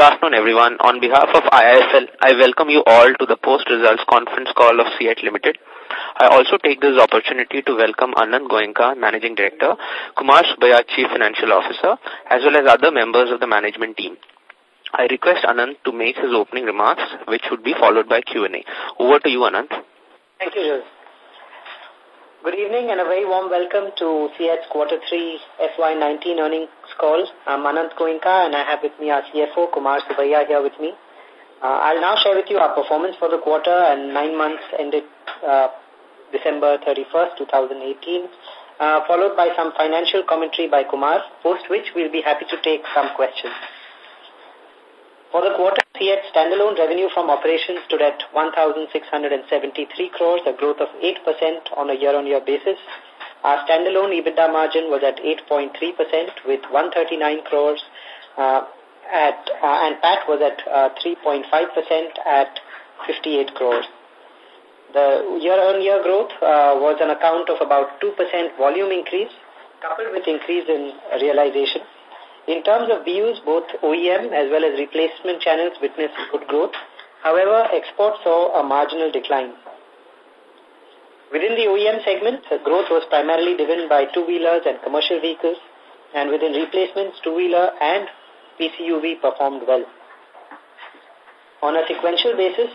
Good afternoon, everyone. On behalf of IIFL, I welcome you all to the post-results conference call of CEAT Limited. I also take this opportunity to welcome Anand Goenka, Managing Director, Kumar Subbiah, Chief Financial Officer, as well as other members of the management team. I request Anand to make his opening remarks, which would be followed by Q&A. Over to you, Anand. Thank you, Jules. Good evening and a very warm welcome to CEAT's Quarter 3 FY19 earnings call. I'm Anand Goenka and I have with me our CFO, Kumar Subbiah, here with me. Uh, I'll now share with you our performance for the quarter and nine months ended uh, December 31st, 2018, uh, followed by some financial commentary by Kumar, post which we'll be happy to take some questions. For the quarter, CEAT standalone revenue from operations stood at 1,673 crores, a growth of 8% on a year-on-year -year basis. Our standalone EBITDA margin was at 8.3% with 139 crores uh, at, uh, and PAT was at 3.5% uh, at 58 crores. The year-on-year -year growth uh, was on account of about 2% volume increase coupled with increase in realization. In terms of BUs, both OEM as well as replacement channels witnessed good growth. However, exports saw a marginal decline. Within the OEM segment, growth was primarily driven by two-wheelers and commercial vehicles, and within replacements, two-wheeler and PCUV performed well. On a sequential basis,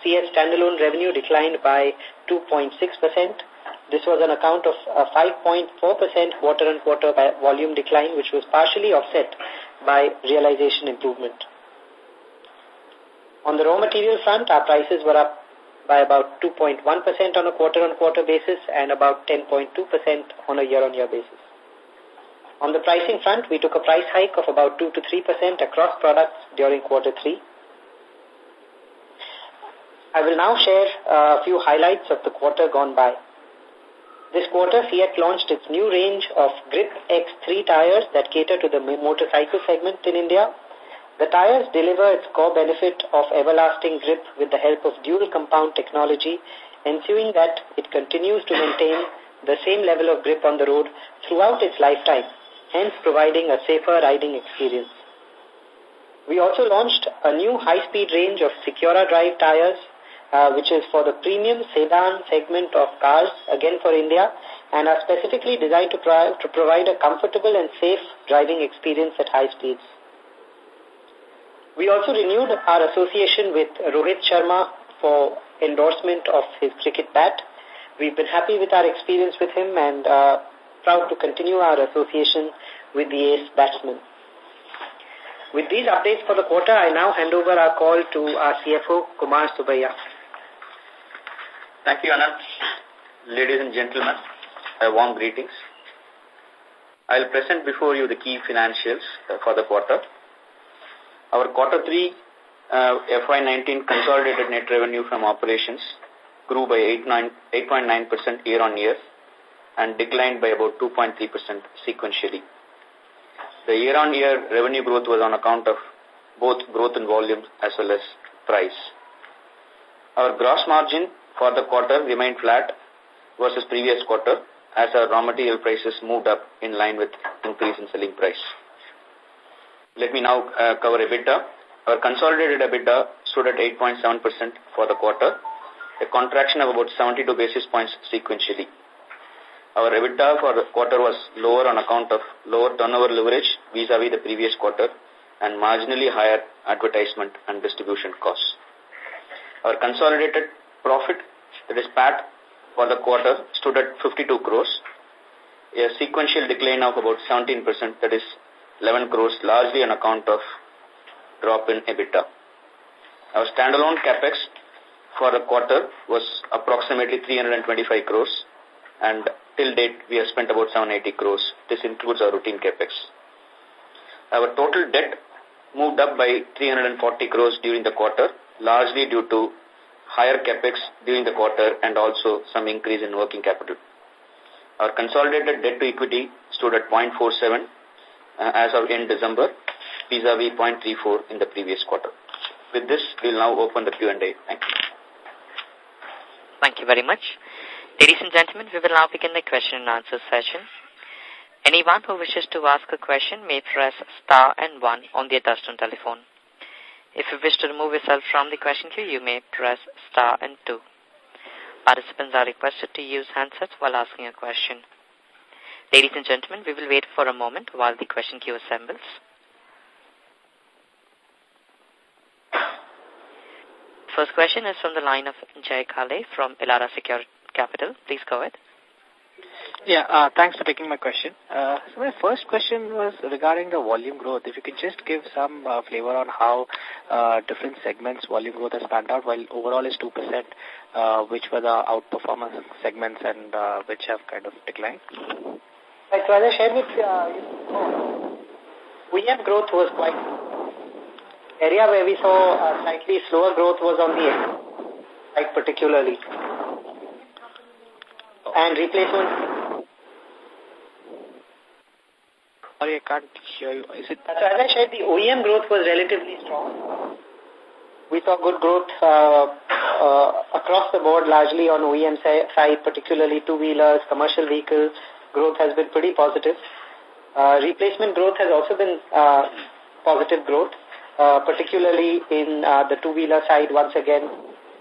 CEAT's standalone revenue declined by 2.6%, this was on account of a 5.4% quarter-on-quarter volume decline, which was partially offset by realization improvement. On the raw material front, our prices were up by about 2.1% on a quarter-on-quarter basis and about 10.2% on a year-on-year -year basis. On the pricing front, we took a price hike of about 2 to 3% across products during quarter three. I will now share uh, a few highlights of the quarter gone by. This quarter, CEAT launched its new range of Gripp X3 tires that cater to the motorcycle segment in India. The tires deliver its core benefit of everlasting grip with the help of dual compound technology, ensuring that it continues to maintain the same level of grip on the road throughout its lifetime, hence providing a safer riding experience. We also launched a new high-speed range of Secura Drive tires uh, which is for the premium sedan segment of cars, again for India, and are specifically designed to, to provide a comfortable and safe driving experience at high speeds. We also renewed our association with Rohit Sharma for endorsement of his cricket bat. We've been happy with our experience with him and uh, proud to continue our association with the ace batsman. With these updates for the quarter, I now hand over our call to our CFO, Kumar Subbiah. Thank you, Anand. Ladies and gentlemen, a warm greetings. I'll present before you the key financials uh, for the quarter. Our quarter 3 uh, FY19 consolidated net revenue from operations grew by 8.9% year on year and declined by about 2.3% sequentially. The year on year revenue growth was on account of both growth in volume as well as price. Our gross margin for the quarter remained flat versus previous quarter as our raw material prices moved up in line with increase in selling price. Let me now uh, cover EBITDA. Our consolidated EBITDA stood at 8.7% for the quarter, a contraction of about 72 basis points sequentially. Our EBITDA for the quarter was lower on account of lower turnover leverage vis-a-vis -vis the previous quarter and marginally higher advertisement and distribution costs. Our consolidated profit, that is PAT, for the quarter stood at 52 crores, a sequential decline of about 17%, that is 11 crores, largely on account of drop in EBITDA. Our standalone capex for the quarter was approximately 325 crores, and till date we have spent about 780 crores. This includes our routine capex. Our total debt moved up by 340 crores during the quarter, largely due to higher capex during the quarter and also some increase in working capital. Our consolidated debt to equity stood at 0.47 uh, as of end December, vis-a-vis 0.34 in the previous quarter. With this, we'll now open the Q&A. Thank you. Thank you very much. Ladies and gentlemen, we will now begin the question and answer session. Anyone who wishes to ask a question may press star and one on their touchtone telephone. If you wish to remove yourself from the question queue, you may press star and two. Participants are requested to use handsets while asking a question. Ladies and gentlemen, we will wait for a moment while the question queue assembles. First question is from the line of Jay Kale from Elara Secure Capital. Please go ahead. Yeah, uh, thanks for taking my question. Uh, so my first question was regarding the volume growth. If you could just give some uh, flavor on how different segments volume growth has panned out, while overall is 2%, uh, which were the outperformance segments and which have kind of declined? Right, so as I shared with you, OEM growth was quite area where we saw slightly slower growth was on the side particularly. And replacement Sorry, I can't hear you. Is it? So as I said, the OEM growth was relatively strong. We saw good growth uh, uh, across the board, largely on OEM side, particularly two-wheelers, commercial vehicles. Growth has been pretty positive. Uh, replacement growth has also been uh, positive growth, uh, particularly in uh, the two-wheeler side. Once again,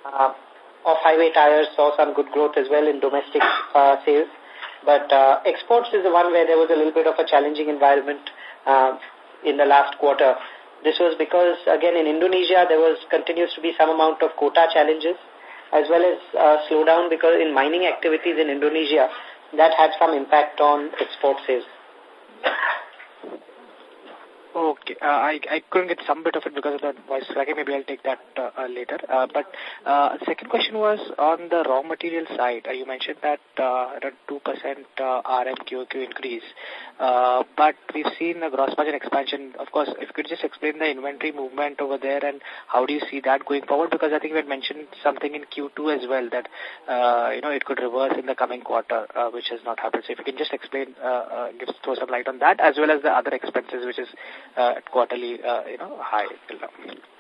uh, off-highway tires saw some good growth as well in domestic uh, sales. But uh, exports is the one where there was a little bit of a challenging environment uh, in the last quarter. This was because, again, in Indonesia, there was continues to be some amount of quota challenges as well as uh, slowdown because in mining activities in Indonesia, that had some impact on export sales. Okay. Uh, I, I couldn't get some bit of it because of the voice cracking. Maybe I'll take that uh, uh, later. Uh, but uh, second question was on the raw material side. Uh, you mentioned that uh, 2% uh, RM QOQ increase. Uh, but we've seen a gross margin expansion. Of course, if you could just explain the inventory movement over there and how do you see that going forward? Because I think we had mentioned something in Q2 as well that, uh, you know, it could reverse in the coming quarter, uh, which has not happened. So if you can just explain, uh, uh, give, throw some light on that as well as the other expenses, which is uh, quarterly, uh, you know, high till now.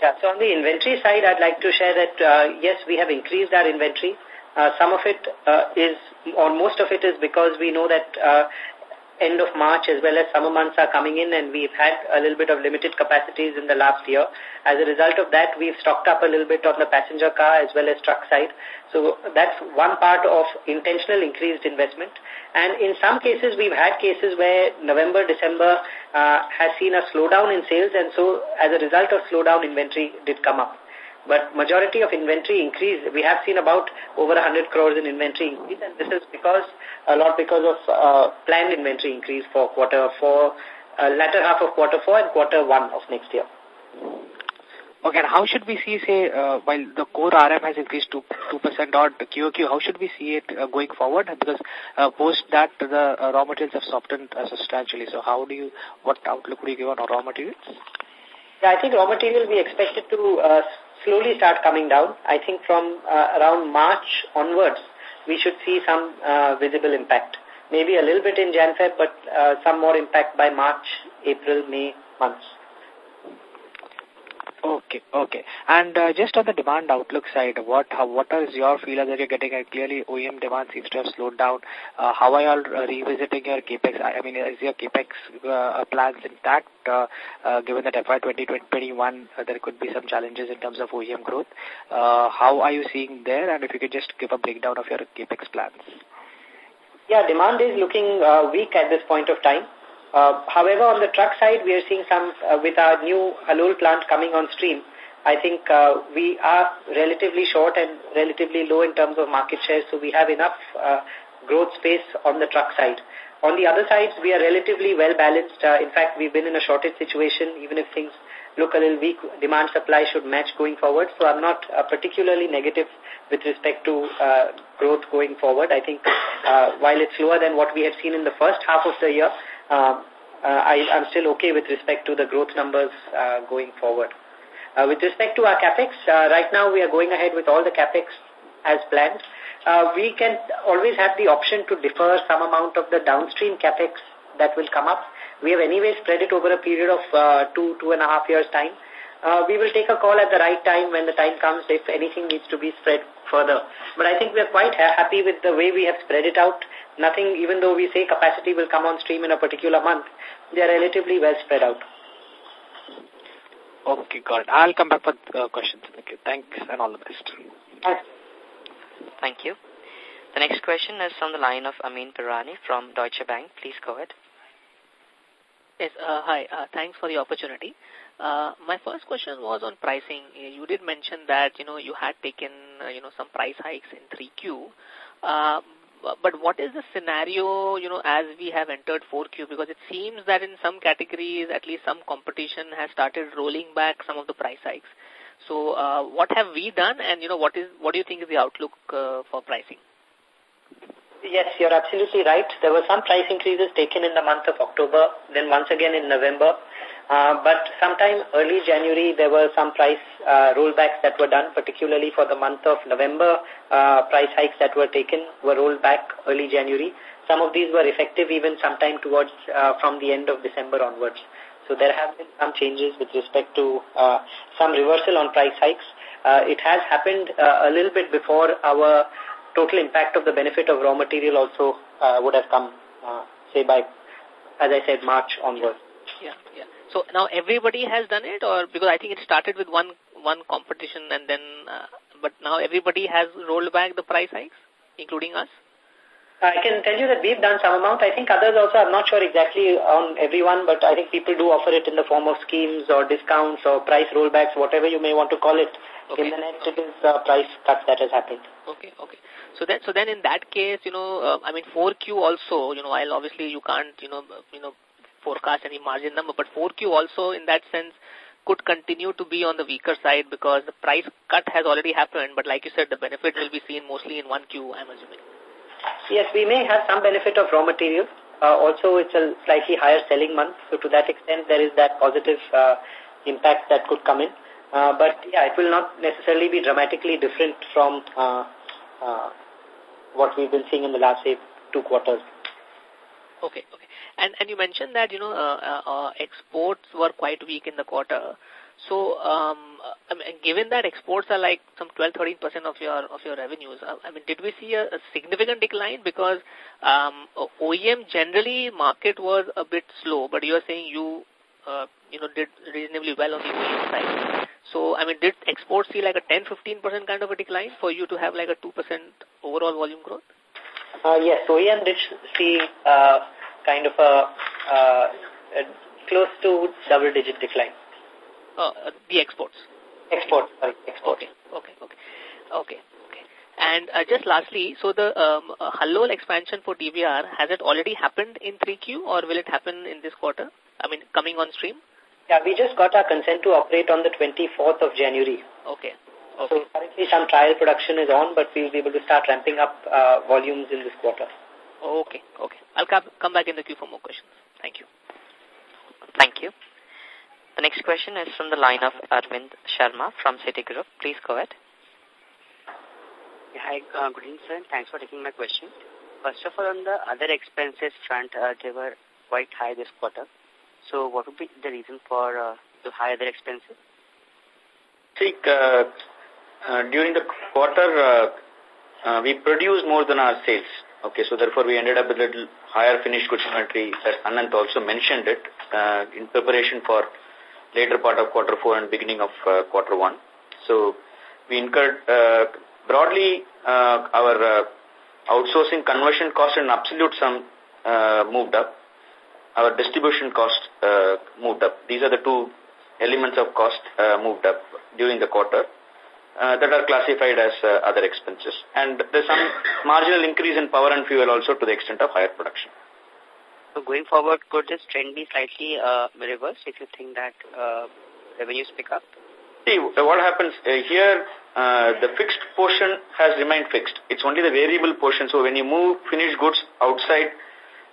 Yeah, so on the inventory side, I'd like to share that, uh, yes, we have increased our inventory. Uh, some of it uh, is, or most of it is because we know that uh, end of March as well as summer months are coming in and we've had a little bit of limited capacities in the last year. As a result of that, we've stocked up a little bit on the passenger car as well as truck side. So that's one part of intentional increased investment. And in some cases, we've had cases where November, December uh, has seen a slowdown in sales and so as a result of slowdown, inventory did come up. But majority of inventory increase, we have seen about over 100 crores in inventory increase, and this is because a lot because of uh, planned inventory increase for quarter four, uh, latter half of quarter four and quarter one of next year. Okay, and how should we see, say, uh, while the core RM has increased to 2% odd QOQ, how should we see it uh, going forward? Because uh, post that, the uh, raw materials have softened uh, substantially. So how do you, what outlook would you give on raw materials? Yeah, I think raw material we expect it to uh, slowly start coming down. I think from uh, around March onwards, we should see some uh, visible impact. Maybe a little bit in Jan Feb, but uh, some more impact by March, April, May months. Okay, okay. And uh, just on the demand outlook side, what how, what is your feeler that you're getting? Clearly, OEM demand seems to have slowed down. Uh, how are you all uh, revisiting your capex? I, mean, is your capex uh, plans intact? Uh, uh, given that FY 2021 uh, there could be some challenges in terms of OEM growth. Uh, how are you seeing there? And if you could just give a breakdown of your capex plans. Yeah, demand is looking uh, weak at this point of time. Uh, however, on the truck side, we are seeing some, uh, with our new Halol plant coming on stream, I think uh, we are relatively short and relatively low in terms of market share, so we have enough uh, growth space on the truck side. On the other sides, we are relatively well balanced. Uh, in fact, we've been in a shortage situation, even if things look a little weak, demand supply should match going forward. So I'm not uh, particularly negative with respect to uh, growth going forward. I think uh, while it's lower than what we had seen in the first half of the year, uh, uh, I, I'm still okay with respect to the growth numbers uh, going forward. Uh, with respect to our capex, right now we are going ahead with all the capex as planned. We can always have the option to defer some amount of the downstream capex that will come up. We have anyway spread it over a period of uh, two, two and a half years time. Uh, we will take a call at the right time when the time comes if anything needs to be spread further. But I think we are quite ha happy with the way we have spread it out. Nothing, even though we say capacity will come on stream in a particular month, they are relatively well spread out. Okay, got it. I'll come back for uh, questions. Thank you. Thanks and all the best. Thanks. Thank you. The next question is from the line of Amyn Pirani from Deutsche Bank. Please go ahead. Yes, uh, hi. Uh, thanks for the opportunity. Uh, my first question was on pricing. You did mention that, you know, you had taken, uh, you know, some price hikes in 3Q. Uh, but what is the scenario, you know, as we have entered 4Q? Because it seems that in some categories, at least some competition has started rolling back some of the price hikes. So, uh, what have we done and, you know, what is, what do you think is the outlook uh, for pricing? Yes, you're absolutely right. There were some price increases taken in the month of October, then once again in November. Uh, but sometime early January, there were some price uh, rollbacks that were done, particularly for the month of November. Uh, price hikes that were taken were rolled back early January. Some of these were effective even sometime towards uh, from the end of December onwards. So there have been some changes with respect to uh, some reversal on price hikes. Uh, it has happened uh, a little bit before our total impact of the benefit of raw material also uh, would have come, uh, say, by, as I said, March onwards. Yeah, yeah. So now everybody has done it, or because I think it started with one one competition, and then, uh, but now everybody has rolled back the price hikes, including us. I can tell you that we've done some amount. I think others also, I'm not sure exactly on everyone, but I think people do offer it in the form of schemes or discounts or price rollbacks, whatever you may want to call it. Okay. In the net, it is uh, price cut that has happened. Okay, okay. So then, so then in that case, you know, uh, I mean, 4Q also, you know, while obviously you can't, you know, you know, forecast any margin number, but 4Q also in that sense could continue to be on the weaker side because the price cut has already happened, but like you said, the benefit will be seen mostly in 1Q, I'm assuming. Yes, we may have some benefit of raw material. Uh, also, it's a slightly higher selling month, so to that extent, there is that positive uh, impact that could come in. Uh, but yeah, it will not necessarily be dramatically different from uh, uh, what we've been seeing in the last, say, two quarters. Okay, okay. And, and you mentioned that, you know, uh, uh, uh exports were quite weak in the quarter. So, um, I mean, given that exports are like some 12-13% of your of your revenues, uh, I mean, did we see a, a significant decline? Because um, OEM generally market was a bit slow, but you are saying you, uh, you know, did reasonably well on the OEM side. So, I mean, did exports see like a 10-15% kind of a decline for you to have like a 2% overall volume growth? Uh, yes, OEM did see uh, kind of a, uh, a close to double-digit decline. Uh, the exports? Exports, sorry, exports. Okay, okay, okay. Okay, okay. And uh, just lastly, so the um, uh, Halol expansion for TBR, has it already happened in 3Q or will it happen in this quarter? I mean, coming on stream? Yeah, we just got our consent to operate on the 24th of January. Okay. okay. So currently some trial production is on, but we'll be able to start ramping up uh, volumes in this quarter. Okay, okay. I'll come, come back in the queue for more questions. Thank you. Thank you. The next question is from the line of Arvind Sharma from Citigroup. Please go ahead. Yeah, hi, uh, good evening, sir. Thanks for taking my question. First of all, on the other expenses front, uh, they were quite high this quarter. So what would be the reason for uh, the higher their expenses? See, uh, uh, during the quarter, uh, uh, we produced more than our sales. Okay, so therefore we ended up with a little higher finished goods inventory. That Anand also mentioned it uh, in preparation for later part of quarter four and beginning of uh, quarter one. So we incurred uh, broadly uh, our uh, outsourcing conversion cost in absolute sum uh, moved up our distribution cost uh, moved up. These are the two elements of cost moved up during the quarter that are classified as other expenses. And there's some marginal increase in power and fuel also to the extent of higher production. So going forward, could this trend be slightly uh, reversed if you think that uh, revenues pick up? See, what happens uh, here, uh, the fixed portion has remained fixed. It's only the variable portion. So when you move finished goods outside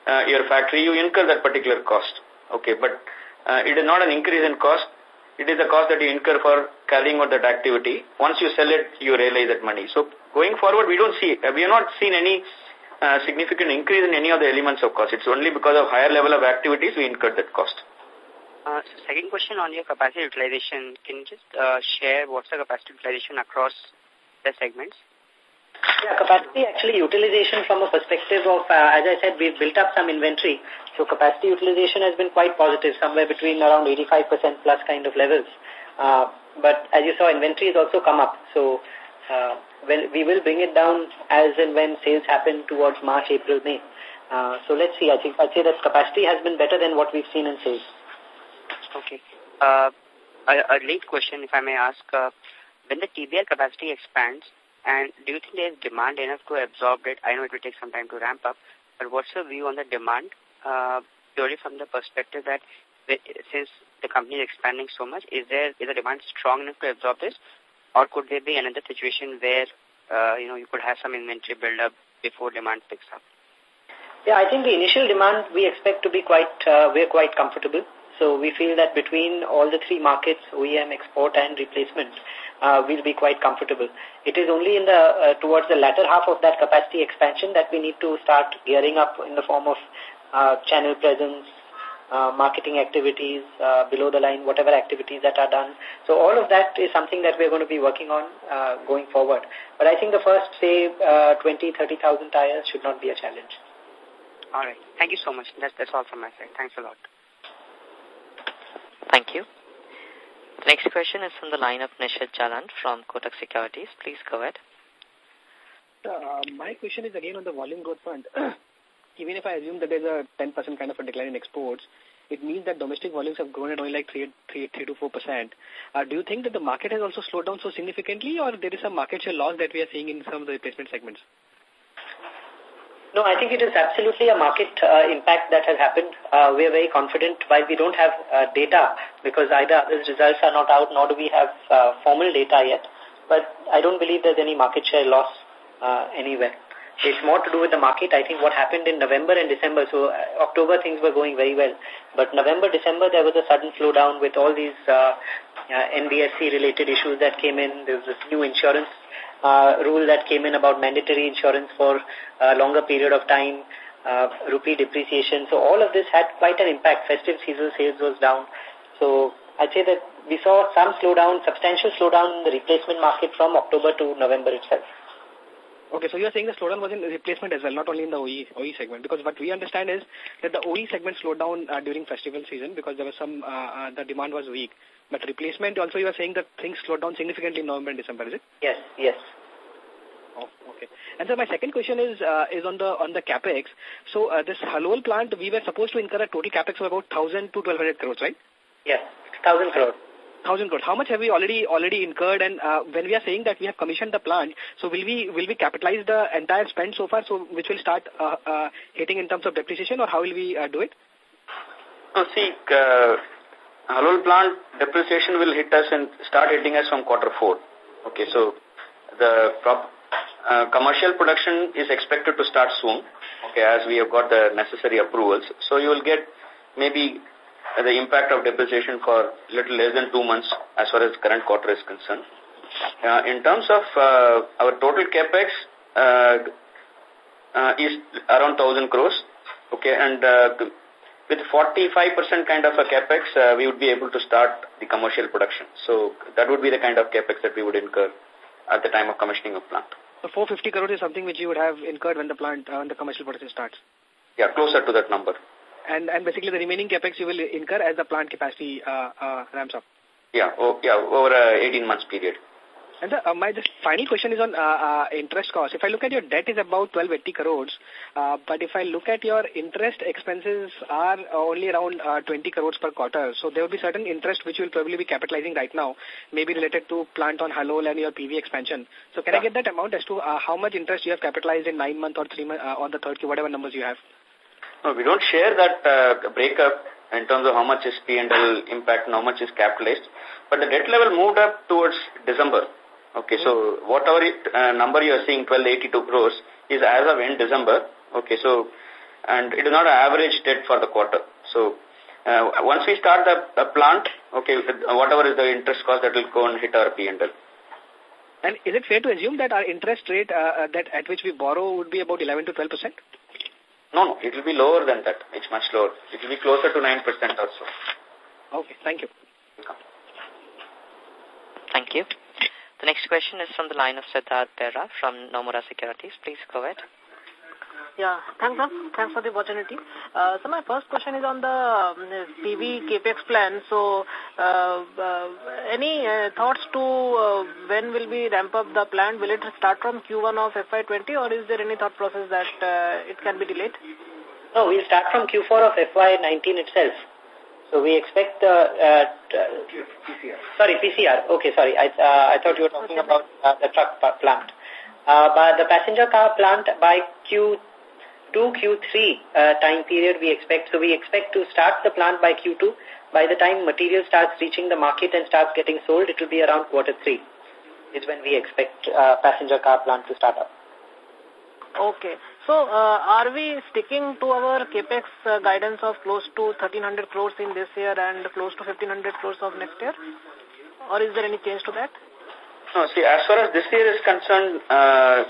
uh, your factory, you incur that particular cost. Okay, but it is not an increase in cost. It is the cost that you incur for carrying out that activity. Once you sell it, you realize that money. So going forward, we don't see, we have not seen any uh, significant increase in any of the elements of cost. It's only because of higher level of activities we incurred that cost. Uh, so second question on your capacity utilization. Can you just uh, share what's the capacity utilization across the segments? Yeah, capacity actually utilization from a perspective of, uh, as I said, we've built up some inventory. So capacity utilization has been quite positive, somewhere between around 85% plus kind of levels. Uh, but as you saw, inventory has also come up. So uh, when we will bring it down as and when sales happen towards March, April, May. Uh, so let's see. I think I'd say that capacity has been better than what we've seen in sales. Okay. Uh, a, a late question, if I may ask. Uh, when the TBR capacity expands, and do you think there is demand enough to absorb it? I know it will take some time to ramp up, but what's your view on the demand, uh, purely from the perspective that since the company is expanding so much, is there is the demand strong enough to absorb this, or could there be another situation where uh, you know you could have some inventory build up before demand picks up? Yeah, I think the initial demand we expect to be quite uh, we're quite comfortable. So we feel that between all the three markets, OEM, export, and replacement, uh, we'll be quite comfortable. It is only in the uh, towards the latter half of that capacity expansion that we need to start gearing up in the form of uh, channel presence, uh, marketing activities, uh, below the line, whatever activities that are done. So all of that is something that we're going to be working on uh, going forward. But I think the first, say, uh, 20, 30,000 tires should not be a challenge. All right. Thank you so much. That's, that's all from my side. Thanks a lot. Thank you. The next question is from the line of Nishit Jalan from Kotak Securities. Please go ahead. Uh, my question is again on the volume growth front. Even if I assume that there's a 10% kind of a decline in exports, it means that domestic volumes have grown at only like 3, 3, 3 to 4%. Uh, do you think that the market has also slowed down so significantly or there is some market share loss that we are seeing in some of the replacement segments? No, I think it is absolutely a market uh, impact that has happened. Uh, we are very confident while we don't have uh, data because either these results are not out nor do we have uh, formal data yet. But I don't believe there's any market share loss uh, anywhere. It's more to do with the market. I think what happened in November and December, so uh, October things were going very well. But November, December, there was a sudden slowdown with all these uh, uh, NBFC related issues that came in. There was this new insurance uh, rule that came in about mandatory insurance for a longer period of time, uh, rupee depreciation. So all of this had quite an impact. Festive season sales was down. So I'd say that we saw some slowdown, substantial slowdown in the replacement market from October to November itself. Okay, so you are saying the slowdown was in replacement as well, not only in the OE, OE segment. Because what we understand is that the OE segment slowed down uh, during festival season because there was some, uh, uh, the demand was weak. But replacement also you are saying that things slowed down significantly in November and December, is it? Yes, yes. Oh, okay. And so my second question is uh, is on the on the capex. So uh, this Halol plant, we were supposed to incur a total capex of about 1,000 to 1,200 crores, right? Yes, 1,000 crores. 1,000 crores. How much have we already already incurred? And uh, when we are saying that we have commissioned the plant, so will we will we capitalize the entire spend so far, so which will start uh, uh, hitting in terms of depreciation, or how will we uh, do it? No, see, uh, Halol plant depreciation will hit us and start hitting us from quarter four. Okay, so the commercial production is expected to start soon, okay, as we have got the necessary approvals. So you will get maybe the impact of depreciation for little less than two months as far as current quarter is concerned. Uh, in terms of uh, our total capex uh, uh, is around 1,000 crores, okay, and uh, with 45% kind of a capex, uh, we would be able to start the commercial production. So that would be the kind of capex that we would incur at the time of commissioning of plant. So 450 crores is something which you would have incurred when the plant, uh, when the commercial production starts? Yeah, closer to that number. And, and basically the remaining capex you will incur as the plant capacity uh, uh, ramps up? Yeah, oh, yeah, over a 18 months period. And the, uh, my just final question is on uh, uh, interest cost. If I look at your debt is about 1280 crores, uh, but if I look at your interest expenses are only around uh, 20 crores per quarter. So there will be certain interest which you will probably be capitalizing right now, maybe related to plant on Halol and your PV expansion. So can yeah. I get that amount as to uh, how much interest you have capitalized in nine month or three month, uh, or the third Q, whatever numbers you have? No, we don't share that uh, breakup in terms of how much is P&L impact and how much is capitalized. But the debt level moved up towards December. Okay, so whatever it, uh, number you are seeing, 1282 crores, is as of end December. Okay, so, and it is not an average debt for the quarter. So, uh, once we start the, the plant, okay, whatever is the interest cost that will go and hit our P&L. And is it fair to assume that our interest rate uh, that at which we borrow would be about 11 to 12 percent? No, no, it will be lower than that. It's much lower. It will be closer to 9 percent or so. Okay, thank you. Thank you. The next question is from the line of Siddharth Bera from Nomura Securities. Please go ahead. Yeah, thanks, sir. Thanks for the opportunity. Uh, so my first question is on the um, PV capex plan. So uh, uh, any uh, thoughts to uh, when will we ramp up the plant? Will it start from Q1 of FY20 or is there any thought process that uh, it can be delayed? No, we'll start from Q4 of FY19 itself. So we expect the... Uh, PCR. Sorry, PCR. Okay, sorry. I, uh, I thought you were talking about uh, the truck plant. Uh, but the passenger car plant by Q2, Q3 uh, time period we expect. So we expect to start the plant by Q2 by the time material starts reaching the market and starts getting sold, it will be around quarter three is when we expect uh, passenger car plant to start up. Okay. So, uh, are we sticking to our capex uh, guidance of close to 1300 crores in this year and close to 1500 crores of next year? Or is there any change to that? No, see, as far as this year is concerned, uh,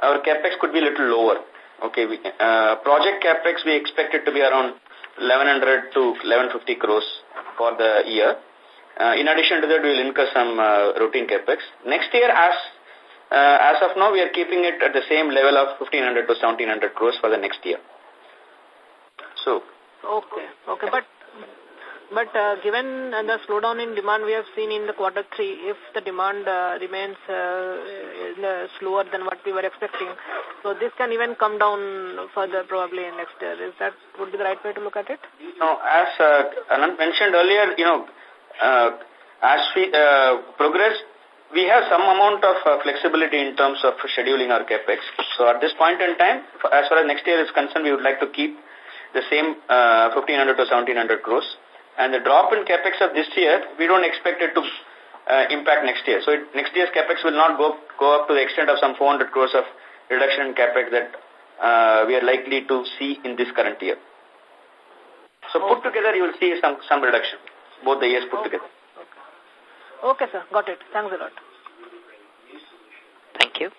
our capex could be a little lower. Okay, we, uh, project capex we expect it to be around 1100 to 1150 crores for the year. Uh, in addition to that, we will incur some uh, routine capex. Next year, as uh, as of now, we are keeping it at the same level of 1500 to 1700 crores for the next year. So. Okay, okay, but but uh, given uh, the slowdown in demand we have seen in the quarter three, if the demand uh, remains uh, slower than what we were expecting, so this can even come down further probably in next year. Is that would be the right way to look at it? No, as Anand mentioned earlier, you know, as we progress, we have some amount of flexibility in terms of scheduling our capex. So at this point in time, as far as next year is concerned, we would like to keep the same uh, 1500 to 1700 crores. And the drop in capex of this year, we don't expect it to uh, impact next year. So it, next year's capex will not go go up to the extent of some 400 crores of reduction in capex that uh, we are likely to see in this current year. So put together, you will see some some reduction, both the years put okay. together. Okay, sir. Got it. Thanks a lot. Thank you.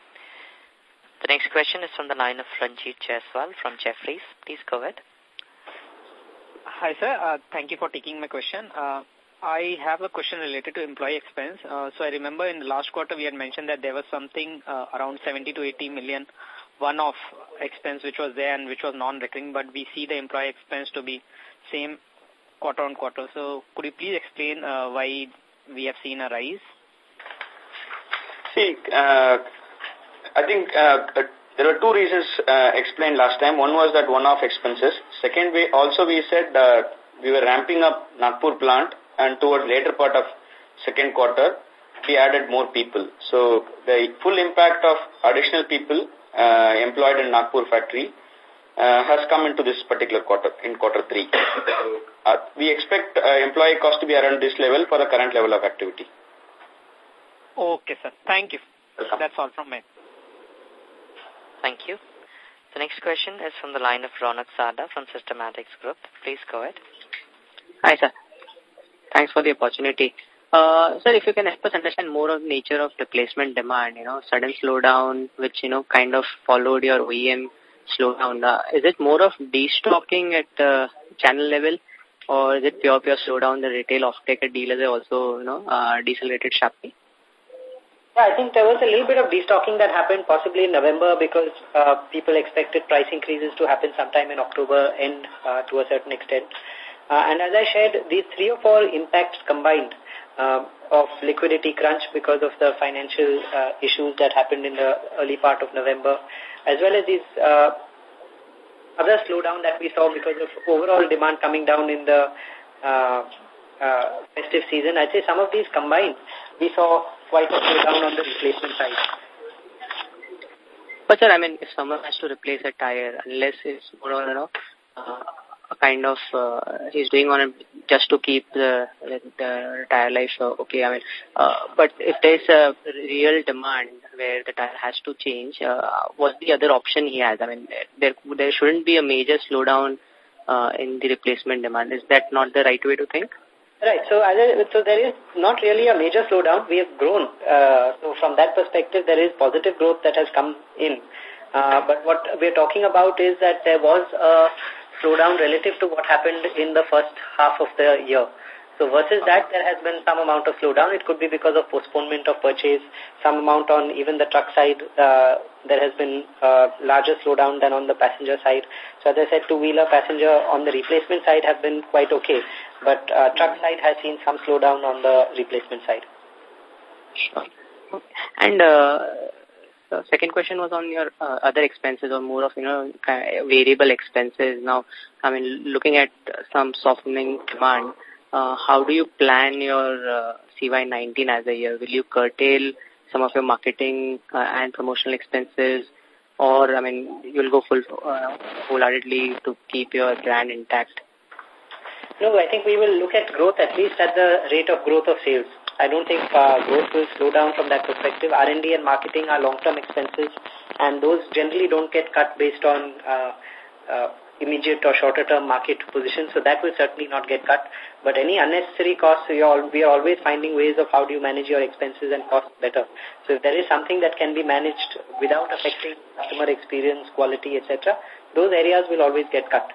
The next question is from the line of Ranjit Jaiswal from Jefferies. Please go ahead. Hi, sir. Uh, thank you for taking my question. Uh, I have a question related to employee expense. Uh, so I remember in the last quarter we had mentioned that there was something uh, around 70 to 80 million one-off expense which was there and which was non-recurring, but we see the employee expense to be same quarter on quarter. So could you please explain uh, why we have seen a rise? See, uh, I think uh, there were two reasons uh, explained last time. One was that one-off expenses. Second, we also we said uh, we were ramping up Nagpur plant and towards later part of second quarter, we added more people. So the full impact of additional people uh, employed in Nagpur factory uh, has come into this particular quarter, in quarter three. uh, we expect uh, employee cost to be around this level for the current level of activity. Okay, sir. Thank you. Welcome. That's all from me. Thank you. The next question is from the line of Ronak Sarda from Systematix Group. Please go ahead. Hi, sir. Thanks for the opportunity. Uh, sir, if you can help us understand more of the nature of replacement demand, you know, sudden slowdown, which, you know, kind of followed your OEM slowdown. Uh, is it more of destocking at uh, channel level or is it pure, pure slowdown, the retail offtake at dealers are also, you know, uh, decelerated sharply? Yeah, I think there was a little bit of destocking that happened possibly in November because uh, people expected price increases to happen sometime in October end uh, to a certain extent. Uh, and as I shared, these three or four impacts combined uh, of liquidity crunch because of the financial uh, issues that happened in the early part of November, as well as these uh, other slowdown that we saw because of overall demand coming down in the uh, uh, festive season. I'd say some of these combined, we saw quite a slowdown on the replacement side. But sir, I mean, if someone has to replace a tire, unless it's more on, you know, uh, a kind of, uh, he's doing on it just to keep the, the tire life uh, okay, I mean, uh, but if there's a real demand where the tire has to change, uh, what's the other option he has? I mean, there, there shouldn't be a major slowdown uh, in the replacement demand. Is that not the right way to think? Right. So, I, so there is not really a major slowdown. We have grown. Uh, so, from that perspective, there is positive growth that has come in. Uh, but what we're talking about is that there was a slowdown relative to what happened in the first half of the year. So versus that, there has been some amount of slowdown. It could be because of postponement of purchase, some amount on even the truck side. Uh, there has been uh, larger slowdown than on the passenger side. So as I said, two-wheeler passenger on the replacement side have been quite okay. But uh, truck side has seen some slowdown on the replacement side. Sure. And uh, the second question was on your uh, other expenses or more of, you know, variable expenses. Now, I mean, looking at some softening demand, uh, how do you plan your uh, CY19 as a year? Will you curtail some of your marketing uh, and promotional expenses or, I mean, you'll go full uh, wholeheartedly to keep your brand intact? No, I think we will look at growth at least at the rate of growth of sales. I don't think uh, growth will slow down from that perspective. R&D and marketing are long-term expenses, and those generally don't get cut based on uh, uh, immediate or shorter-term market position. so that will certainly not get cut. But any unnecessary costs, we are, we are always finding ways of how do you manage your expenses and costs better. So if there is something that can be managed without affecting customer experience, quality, etc., those areas will always get cut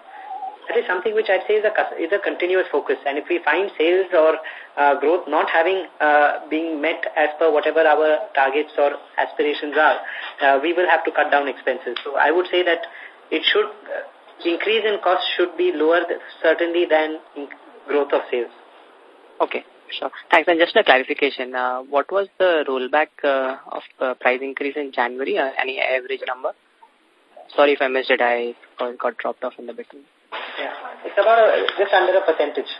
that is something which I'd say is a, is a continuous focus. And if we find sales or uh, growth not having uh, being met as per whatever our targets or aspirations are, uh, we will have to cut down expenses. So I would say that it should, increase in cost should be lower certainly than growth of sales. Okay. Sure. Thanks. And just a clarification, uh, what was the rollback uh, of uh, price increase in January? Uh, any average number? Sorry if I missed it. I got dropped off in the between. Yeah. It's about a, just under a percentage.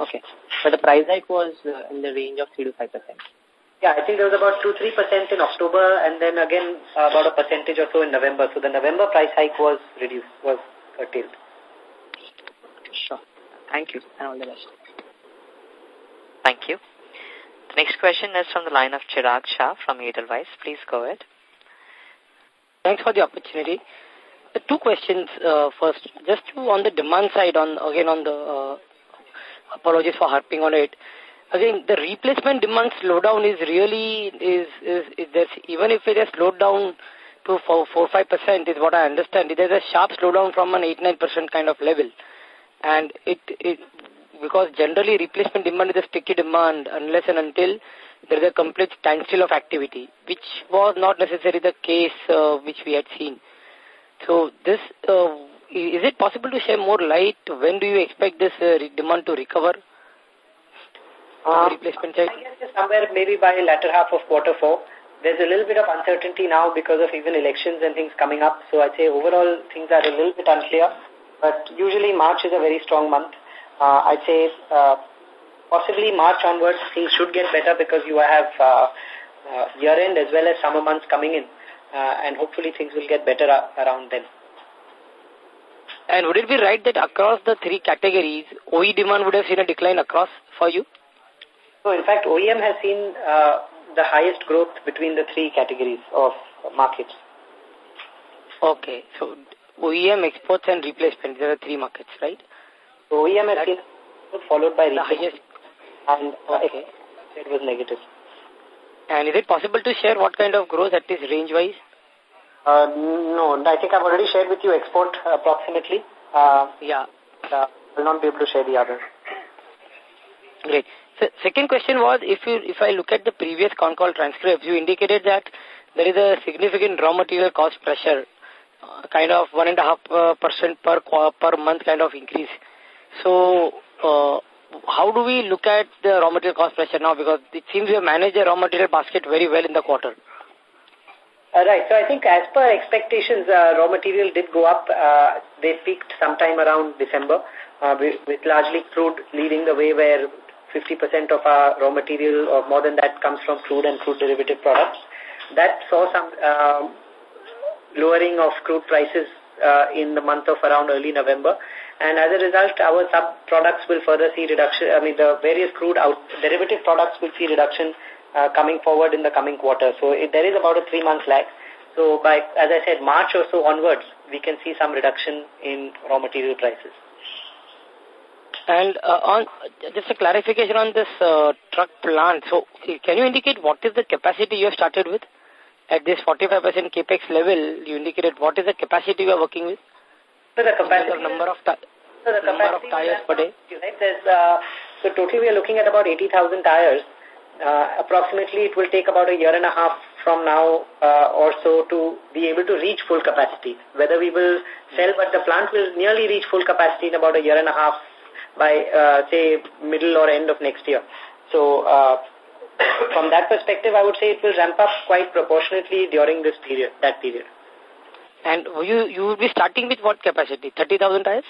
Okay. But the price hike was uh, in the range of 3 to 5%. Yeah, I think there was about 2-3% in October and then again uh, about a percentage or so in November. So the November price hike was reduced, was curtailed. Sure. Thank you and all the best. Thank you. The next question is from the line of Chirag Shah from Edelweiss. Please go ahead. Thanks for the opportunity two questions. Uh, first, just to, on the demand side, on again on the uh, apologies for harping on it. Again, the replacement demand slowdown is really is is, is even if it has slowed down to four four five percent is what I understand. Is a sharp slowdown from an eight nine percent kind of level, and it it because generally replacement demand is a sticky demand unless and until there is a complete standstill of activity, which was not necessarily the case uh, which we had seen. So this, uh, is it possible to share more light? When do you expect this uh, demand to recover? Uh, replacement side? I guess somewhere maybe by latter half of quarter four. There's a little bit of uncertainty now because of even elections and things coming up. So I'd say overall things are a little bit unclear. But usually March is a very strong month. Uh, I'd say uh, possibly March onwards things should get better because you have uh, uh, year-end as well as summer months coming in uh, and hopefully things will get better around then. And would it be right that across the three categories, OE demand would have seen a decline across for you? So in fact, OEM has seen uh, the highest growth between the three categories of markets. Okay, so OEM, exports and replacement, there are three markets, right? So OEM has seen followed by replacement. And uh, okay. it was negative. And is it possible to share what kind of growth at least range-wise? Uh, no, I think I've already shared with you export approximately. Uh, yeah. Uh, will not be able to share the other. Great. So, second question was, if you if I look at the previous con call transcripts, you indicated that there is a significant raw material cost pressure, uh, kind of one and a half uh, percent per per month kind of increase. So, uh, how do we look at the raw material cost pressure now? Because it seems we have managed the raw material basket very well in the quarter. Uh, right. So I think as per expectations, uh, raw material did go up. Uh, they peaked sometime around December, uh, with, with largely crude leading the way where 50% of our raw material or more than that comes from crude and crude derivative products. That saw some uh, lowering of crude prices uh, in the month of around early November. And as a result, our sub-products will further see reduction. I mean, the various crude out derivative products will see reduction uh, coming forward in the coming quarter. So it, there is about a three-month lag. So by, as I said, March or so onwards, we can see some reduction in raw material prices. And uh, on just a clarification on this uh, truck plant. So can you indicate what is the capacity you have started with? At this 45% capex level, you indicated what is the capacity you are working with? So the capacity number of So the number of tires per day? Right? There's, uh, so totally we are looking at about 80,000 tires. Uh, approximately it will take about a year and a half from now uh, or so to be able to reach full capacity. Whether we will sell, but the plant will nearly reach full capacity in about a year and a half by, uh, say, middle or end of next year. So uh, from that perspective, I would say it will ramp up quite proportionately during this period, that period. And you you will be starting with what capacity? 30,000 tires?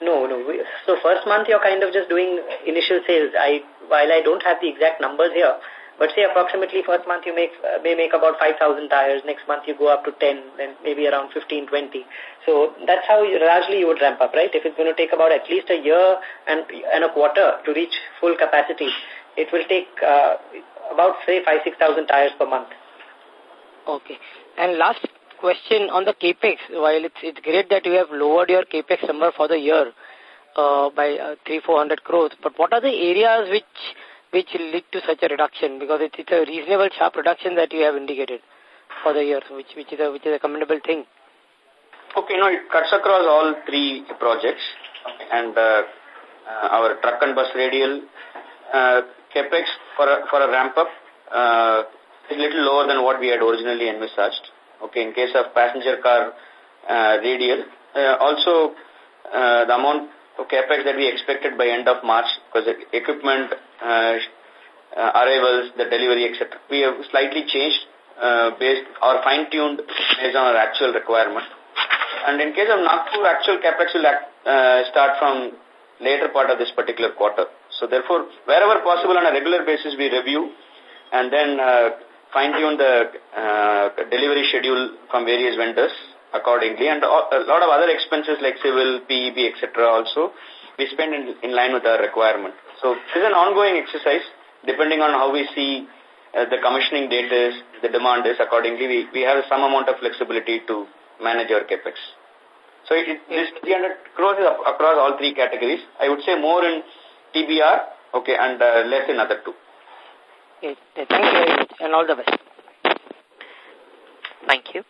No, no. We, so first month you're kind of just doing initial sales. I While I don't have the exact numbers here, but say approximately first month you make uh, may make about 5,000 tires. Next month you go up to 10, then maybe around 15, 20. So that's how you, largely you would ramp up, right? If it's going to take about at least a year and, and a quarter to reach full capacity, it will take uh, about, say, 5, 6,000 tires per month. Okay. And last question on the capex. While it's, it's great that you have lowered your capex number for the year uh, by uh, 3 400 crores, but what are the areas which which lead to such a reduction? Because it's, it's a reasonable sharp reduction that you have indicated for the year, which which is a which is a commendable thing. Okay, no, it cuts across all three projects, and uh, uh, our truck and bus radial uh, capex for a, for a ramp up uh, is a little lower than what we had originally envisaged. Okay, in case of passenger car uh, radial, uh, also uh, the amount of capex that we expected by end of March because equipment uh, uh, arrivals, the delivery, etc. We have slightly changed uh, based or fine-tuned based on our actual requirement. And in case of Nagpur, actual capex will uh, start from later part of this particular quarter. So therefore, wherever possible on a regular basis, we review and then uh, fine-tune the uh, delivery schedule from various vendors accordingly. And a lot of other expenses like civil, PEB, etc. also, we spend in, in line with our requirement. So this is an ongoing exercise. Depending on how we see uh, the commissioning date is, the demand is, accordingly we, we have some amount of flexibility to manage our capex. So it, this 300 crores is across all three categories. I would say more in TBR, okay, and uh, less in other two. Okay. Thank you very much and all the best. Thank you.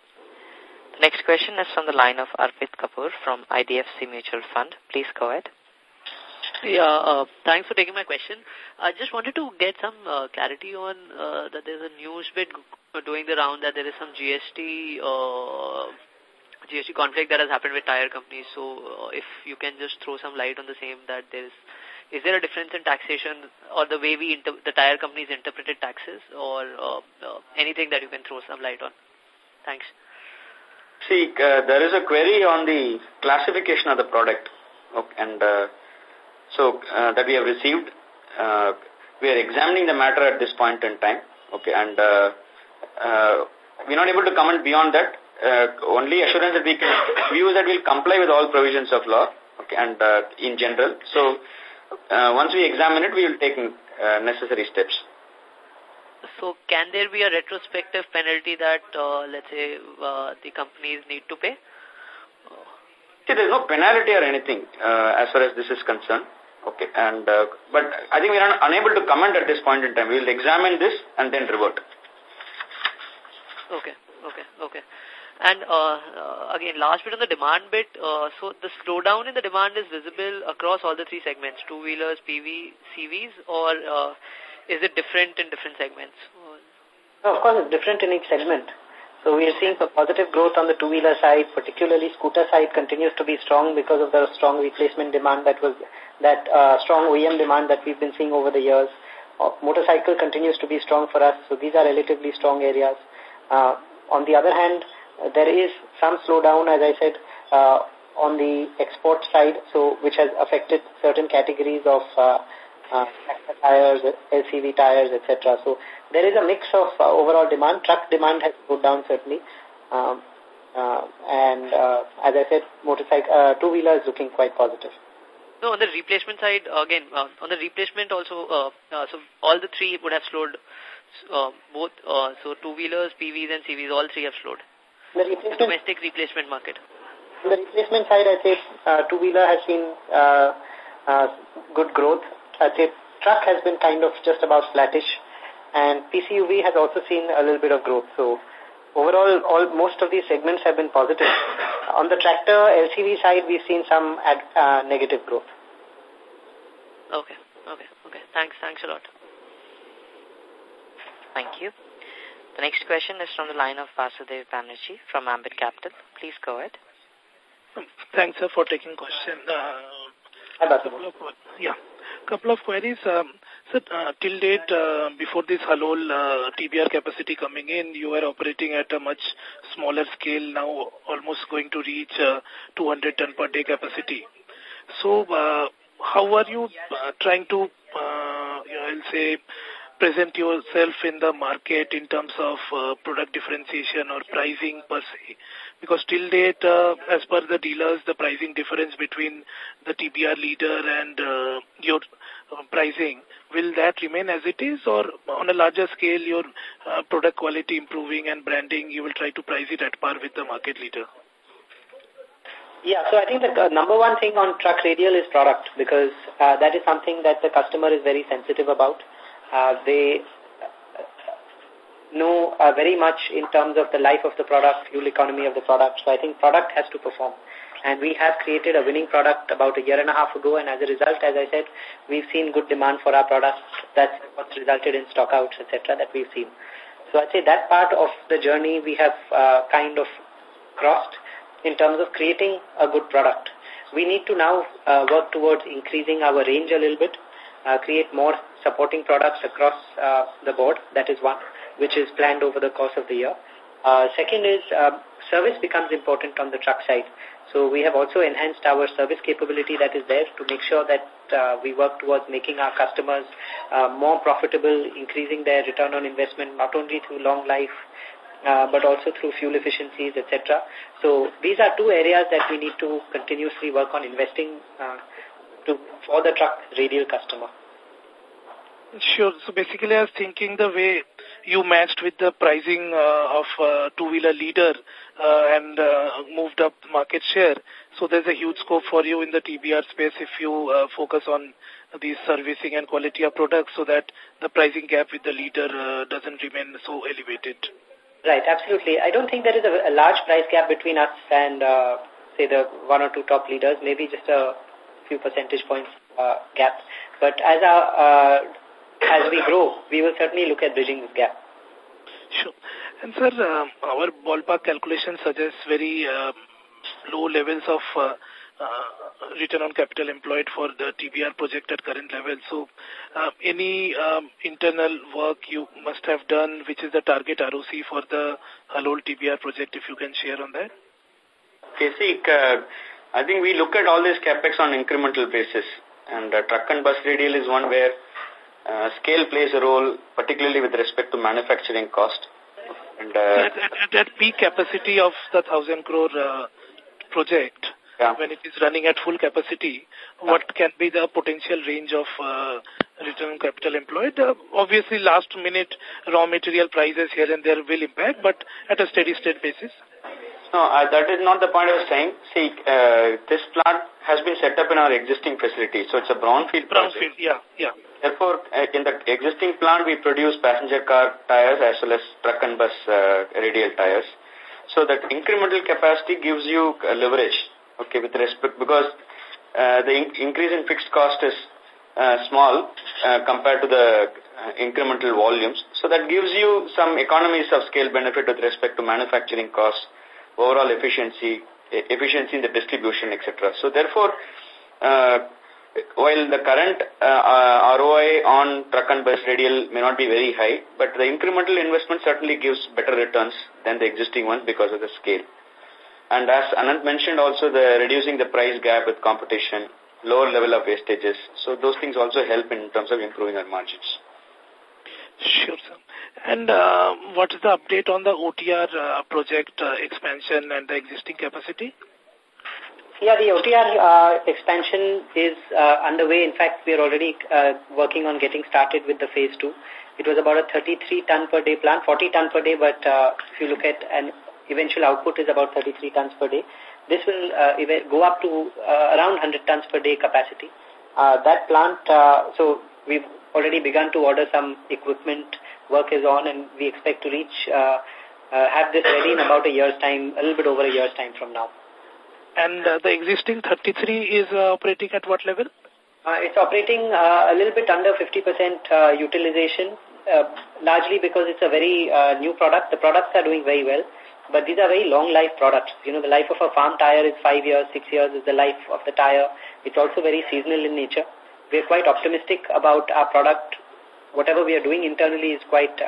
The next question is from the line of Arpit Kapoor from IDFC Mutual Fund. Please go ahead. Yeah, uh, thanks for taking my question. I just wanted to get some uh, clarity on uh, that there's a news bit doing the round that there is some GST uh, GST conflict that has happened with tire companies. So uh, if you can just throw some light on the same, that there is is there a difference in taxation or the way we the tire companies interpreted taxes or uh, uh, anything that you can throw some light on? Thanks. See, uh, there is a query on the classification of the product, okay, and uh, so that we have received. We are examining the matter at this point in time, okay, and we're not able to comment beyond that. Uh, only assurance that we can view that we'll comply with all provisions of law, okay, and uh, in general. So uh, once we examine it, we will take uh, necessary steps. So can there be a retrospective penalty that, uh, let's say, uh, the companies need to pay? See, there's no penalty or anything uh, as far as this is concerned. Okay, and uh, but I think we are unable to comment at this point in time. We will examine this and then revert. Okay, okay, okay. And uh, uh, again, last bit on the demand bit. Uh, so the slowdown in the demand is visible across all the three segments: two-wheelers, PV, CVs, or uh, is it different in different segments? Of course, it's different in each segment. So we are seeing a positive growth on the two-wheeler side, particularly scooter side continues to be strong because of the strong replacement demand that was, that uh, strong OEM demand that we've been seeing over the years. Uh, motorcycle continues to be strong for us, so these are relatively strong areas. Uh, on the other hand, there is some slowdown, as I said, uh, on the export side, so which has affected certain categories of uh, uh, tires, LCV tires, etc. So there is a mix of uh, overall demand. Truck demand has slowed down certainly. Um, uh, and uh, as I said, motorcycle, uh, two-wheeler is looking quite positive. No, on the replacement side, again, uh, on the replacement also, uh, uh, so all the three would have slowed, uh, both, uh, so two-wheelers, PVs and CVs, all three have slowed. The replacement, domestic replacement market. On the replacement side, I say uh, two-wheeler has seen uh, uh, good growth. I say truck has been kind of just about flattish, and PCUV has also seen a little bit of growth. So overall, all most of these segments have been positive. on the tractor LCV side, we've seen some ad, uh, negative growth. Okay, okay, okay. Thanks, thanks a lot. Thank you. The next question is from the line of Basudeb Banerjee from Ambit Capital. Please go ahead. Thanks, sir, for taking question. Uh, Hi, couple of, yeah, couple of queries. Um, sir, uh, till date, uh, before this Halol uh, TBR capacity coming in, you were operating at a much smaller scale, now almost going to reach uh, 200 ton per day capacity. So, uh, how are you uh, trying to, uh, I'll say, present yourself in the market in terms of uh, product differentiation or pricing per se? Because till date, uh, as per the dealers, the pricing difference between the TBR leader and uh, your uh, pricing, will that remain as it is or on a larger scale, your uh, product quality improving and branding, you will try to price it at par with the market leader? Yeah, so I think the uh, number one thing on truck radial is product because uh, that is something that the customer is very sensitive about. Uh, they know uh, very much in terms of the life of the product, fuel economy of the product. So I think product has to perform. And we have created a winning product about a year and a half ago. And as a result, as I said, we've seen good demand for our products. That's what's resulted in stockouts, etc. that we've seen. So I'd say that part of the journey we have uh, kind of crossed in terms of creating a good product. We need to now uh, work towards increasing our range a little bit, uh, create more supporting products across uh, the board. That is one, which is planned over the course of the year. Uh, second is uh, service becomes important on the truck side. So we have also enhanced our service capability that is there to make sure that uh, we work towards making our customers uh, more profitable, increasing their return on investment, not only through long life, uh, but also through fuel efficiencies, etc. So these are two areas that we need to continuously work on investing uh, to for the truck radial customer. Sure. So basically, I was thinking the way you matched with the pricing uh, of uh, two-wheeler leader uh, and uh, moved up market share. So there's a huge scope for you in the TBR space if you uh, focus on the servicing and quality of products so that the pricing gap with the leader doesn't remain so elevated. Right, absolutely. I don't think there is a, a large price gap between us and, say, the one or two top leaders, maybe just a few percentage points gap. But as our as we grow, we will certainly look at bridging this gap. Sure. And sir, um, our ballpark calculation suggests very uh, low levels of uh, uh, return on capital employed for the TBR project at current level. So, uh, any um, internal work you must have done, which is the target ROC for the Halol TBR project, if you can share on that? Okay, see, uh, I think we look at all this capex on incremental basis. And uh, truck and bus radial is one where uh, scale plays a role, particularly with respect to manufacturing cost. And uh, at, at, at that peak capacity of the 1,000 crore uh, project, yeah. when it is running at full capacity, yeah. what can be the potential range of uh, return on capital employed? Uh, obviously, last minute raw material prices here and there will impact, but at a steady state basis. No, uh, that is not the point I was saying. See, uh, this plant has been set up in our existing facility, so it's a brownfield Brownfield, yeah, yeah. Therefore, uh, in the existing plant, we produce passenger car tires as well as truck and bus uh, radial tires. So that incremental capacity gives you uh, leverage, okay, with respect, because the in increase in fixed cost is uh, small uh, compared to the incremental volumes. So that gives you some economies of scale benefit with respect to manufacturing costs, overall efficiency, efficiency in the distribution, etc. So therefore, while the current uh, uh, ROI on truck and bus radial may not be very high, but the incremental investment certainly gives better returns than the existing ones because of the scale. And as Anant mentioned also, the reducing the price gap with competition, lower level of wastages. So those things also help in terms of improving our margins. Sure, sir. And uh, what is the update on the OTR uh, project uh, expansion and the existing capacity? Yeah, the OTR uh, expansion is uh, underway. In fact, we are already uh, working on getting started with the phase two. It was about a 33 ton per day plant, 40 ton per day, but uh, if you look at an eventual output is about 33 tons per day. This will uh, go up to uh, around 100 tons per day capacity. That plant, so we've already begun to order some equipment, work is on, and we expect to reach, have this ready in about a year's time, a little bit over a year's time from now. And uh, the existing 33 is uh, operating at what level? Uh, it's operating a little bit under 50% uh, utilization, largely because it's a very new product. The products are doing very well, but these are very long life products. You know, the life of a farm tire is five years, six years is the life of the tire. It's also very seasonal in nature. We're quite optimistic about our product. Whatever we are doing internally is quite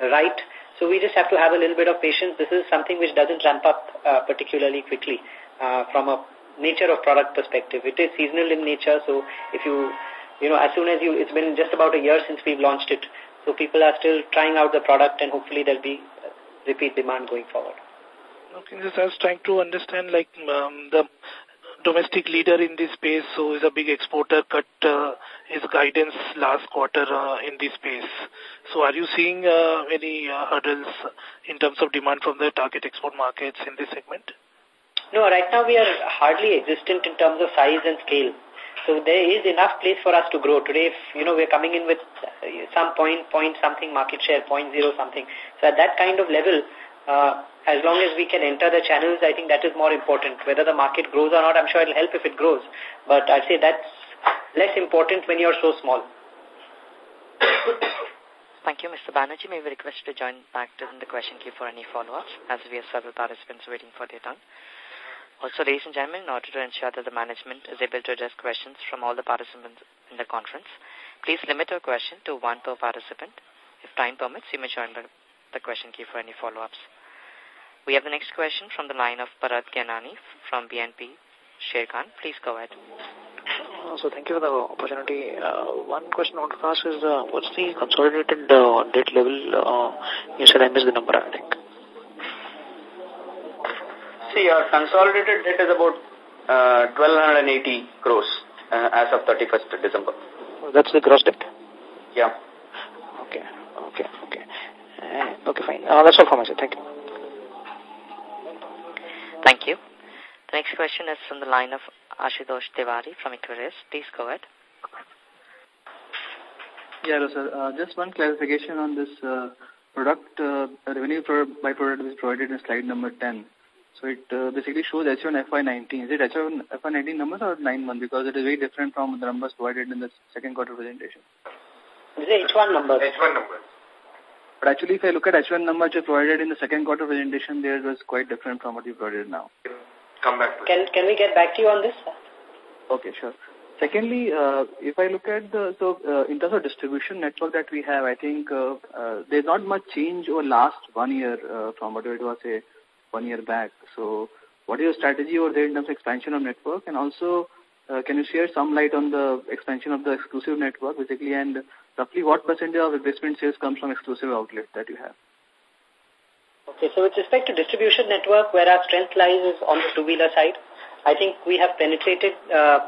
right. So we just have to have a little bit of patience. This is something which doesn't ramp up particularly quickly uh, from a nature of product perspective. It is seasonal in nature, so if you, you know, as soon as you, it's been just about a year since we've launched it, so people are still trying out the product and hopefully there'll be repeat demand going forward. Okay, just I was trying to understand like um, the domestic leader in this space, so is a big exporter, cut uh, his guidance last quarter uh, in this space. So are you seeing uh, any uh, hurdles in terms of demand from the target export markets in this segment? No, right now we are hardly existent in terms of size and scale. So there is enough place for us to grow. Today, if, you know, we're coming in with some point, point something market share, point zero something. So at that kind of level, uh, as long as we can enter the channels, I think that is more important. Whether the market grows or not, I'm sure it'll help if it grows. But I'd say that's less important when you're so small. Thank you, Mr. Banerjee. May we request to join back to the question queue for any follow-ups, as we have several participants waiting for their turn. Also, ladies and gentlemen, in order to ensure that the management is able to address questions from all the participants in the conference, please limit your question to one per participant. If time permits, you may join the question queue for any follow-ups. We have the next question from the line of Bharat Gianani from BNP Sharekhan. Please go ahead. Uh, so thank you for the opportunity. Uh, one question I want to ask is, uh, what's the consolidated debt level? You said I missed the number, I think. See, our consolidated debt is about uh, 1280 crores uh, as of 31st December. That's the gross debt? Yeah. Okay, okay, okay. Uh, okay, fine. Uh, that's all from my side. Thank you. Thank you. The next question is from the line of Ashutosh Tiwari from Equirus. Please go ahead. Yeah, sir. Uh, just one clarification on this uh, product, uh, revenue by product is provided in slide number 10. So it uh, basically shows H1 FY19. Is it H1 FY19 numbers or 9 months? Because it is very different from the numbers provided in the second quarter presentation. Is it H1 numbers? H1 numbers. But actually, if I look at H1 numbers you provided in the second quarter presentation, there was quite different from what you provided now. Come back. Can, can we get back to you on this? Okay, sure. Secondly, uh, if I look at the, so uh, in terms of distribution network that we have, I think uh, uh, there's not much change over last one year uh, from what it was, say, one year back. So what is your strategy over there in terms of expansion of network? And also, uh, can you share some light on the expansion of the exclusive network, basically, and roughly what percentage of replacement sales comes from exclusive outlets that you have? Okay, so with respect to distribution network, where our strength lies is on the two-wheeler side. I think we have penetrated uh,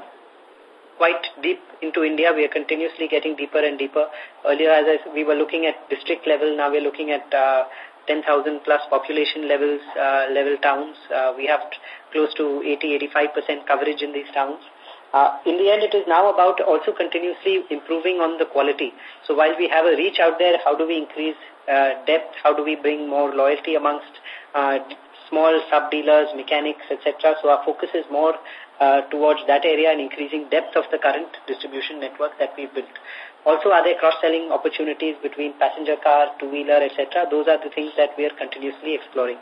quite deep into India. We are continuously getting deeper and deeper. Earlier, as I, we were looking at district level, now we're looking at uh, 10,000 plus population levels, uh, level towns. Uh, we have close to 80-85% coverage in these towns. Uh, in the end, it is now about also continuously improving on the quality. So while we have a reach out there, how do we increase uh, depth? How do we bring more loyalty amongst uh, small sub-dealers, mechanics, etc.? So our focus is more uh, towards that area and increasing depth of the current distribution network that we've built. Also, are there cross-selling opportunities between passenger car, two-wheeler, etc.? Those are the things that we are continuously exploring.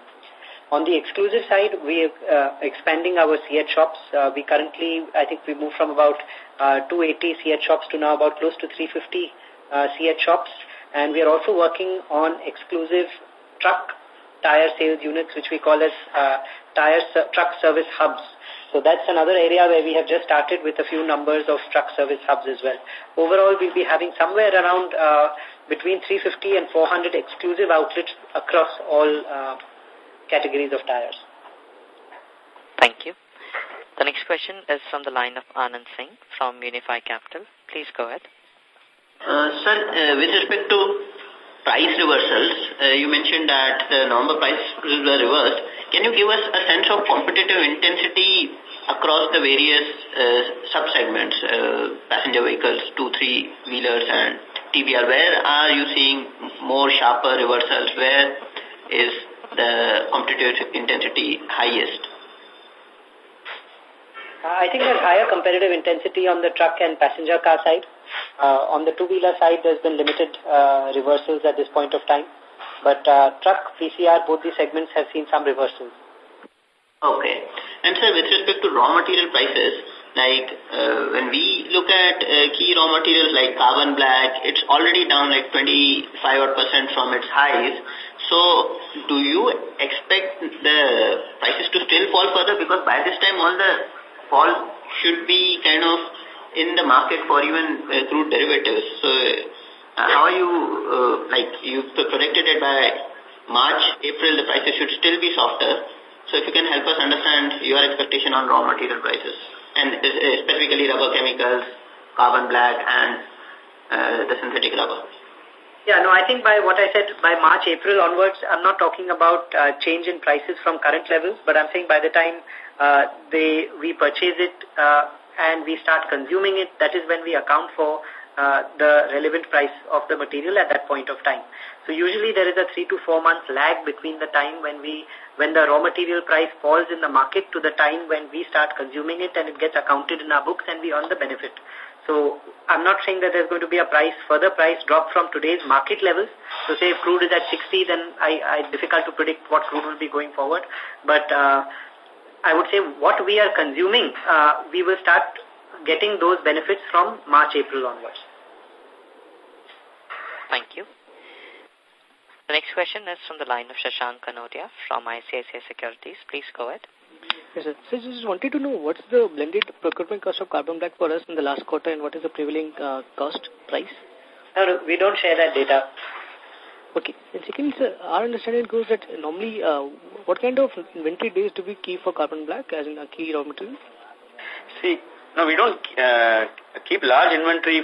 On the exclusive side, we are uh, expanding our CEAT shops. Uh, we currently, I think we moved from about uh, 280 CEAT shops to now about close to 350 uh, CEAT shops. And we are also working on exclusive truck tire sales units, which we call as uh, tire truck service hubs. So that's another area where we have just started with a few numbers of truck service hubs as well. Overall, we'll be having somewhere around uh, between 350 and 400 exclusive outlets across all uh, categories of tires. Thank you. The next question is from the line of Anand Singh from Unifi Capital. Please go ahead. Uh, sir, uh, with respect to price reversals, uh, you mentioned that the November price were reversed. Can you give us a sense of competitive intensity across the various uh, sub-segments, uh, passenger vehicles, two, three wheelers and TBR? Where are you seeing more sharper reversals? Where is the competitive intensity highest? Uh, I think there's higher competitive intensity on the truck and passenger car side. Uh, on the two-wheeler side, there's been limited uh, reversals at this point of time. But uh, truck, PCR, both these segments have seen some reversals. Okay. And sir, with respect to raw material prices, like uh, when we look at uh, key raw materials like carbon black, it's already down like 25 percent from its highs. So do you expect the prices to still fall further? Because by this time all the fall should be kind of in the market for even uh, crude derivatives. So uh, how are you, uh, like you predicted it by March, April, the prices should still be softer. So if you can help us understand your expectation on raw material prices and uh, specifically rubber chemicals, carbon black, and uh, the synthetic rubber. Yeah, no, I think by what I said, by March, April onwards, I'm not talking about uh, change in prices from current levels, but I'm saying by the time uh, they we purchase it uh, and we start consuming it, that is when we account for uh, the relevant price of the material at that point of time. So usually there is a three to four months lag between the time when we when the raw material price falls in the market to the time when we start consuming it and it gets accounted in our books and we earn the benefit. So I'm not saying that there's going to be a price, further price drop from today's market levels. So say if crude is at 60, then I, I difficult to predict what crude will be going forward. But uh, I would say what we are consuming, uh, we will start getting those benefits from March, April onwards. Thank you. The next question is from the line of Shashank Kanodia from ICICI Securities. Please go ahead. Yes, sir. So just wanted to know what's the blended procurement cost of carbon black for us in the last quarter and what is the prevailing uh, cost price? No, no, we don't share that data. Okay. And second, sir, our understanding goes that normally uh, what kind of inventory days do we keep for carbon black as in a key raw material? See, no, we don't uh, keep large inventory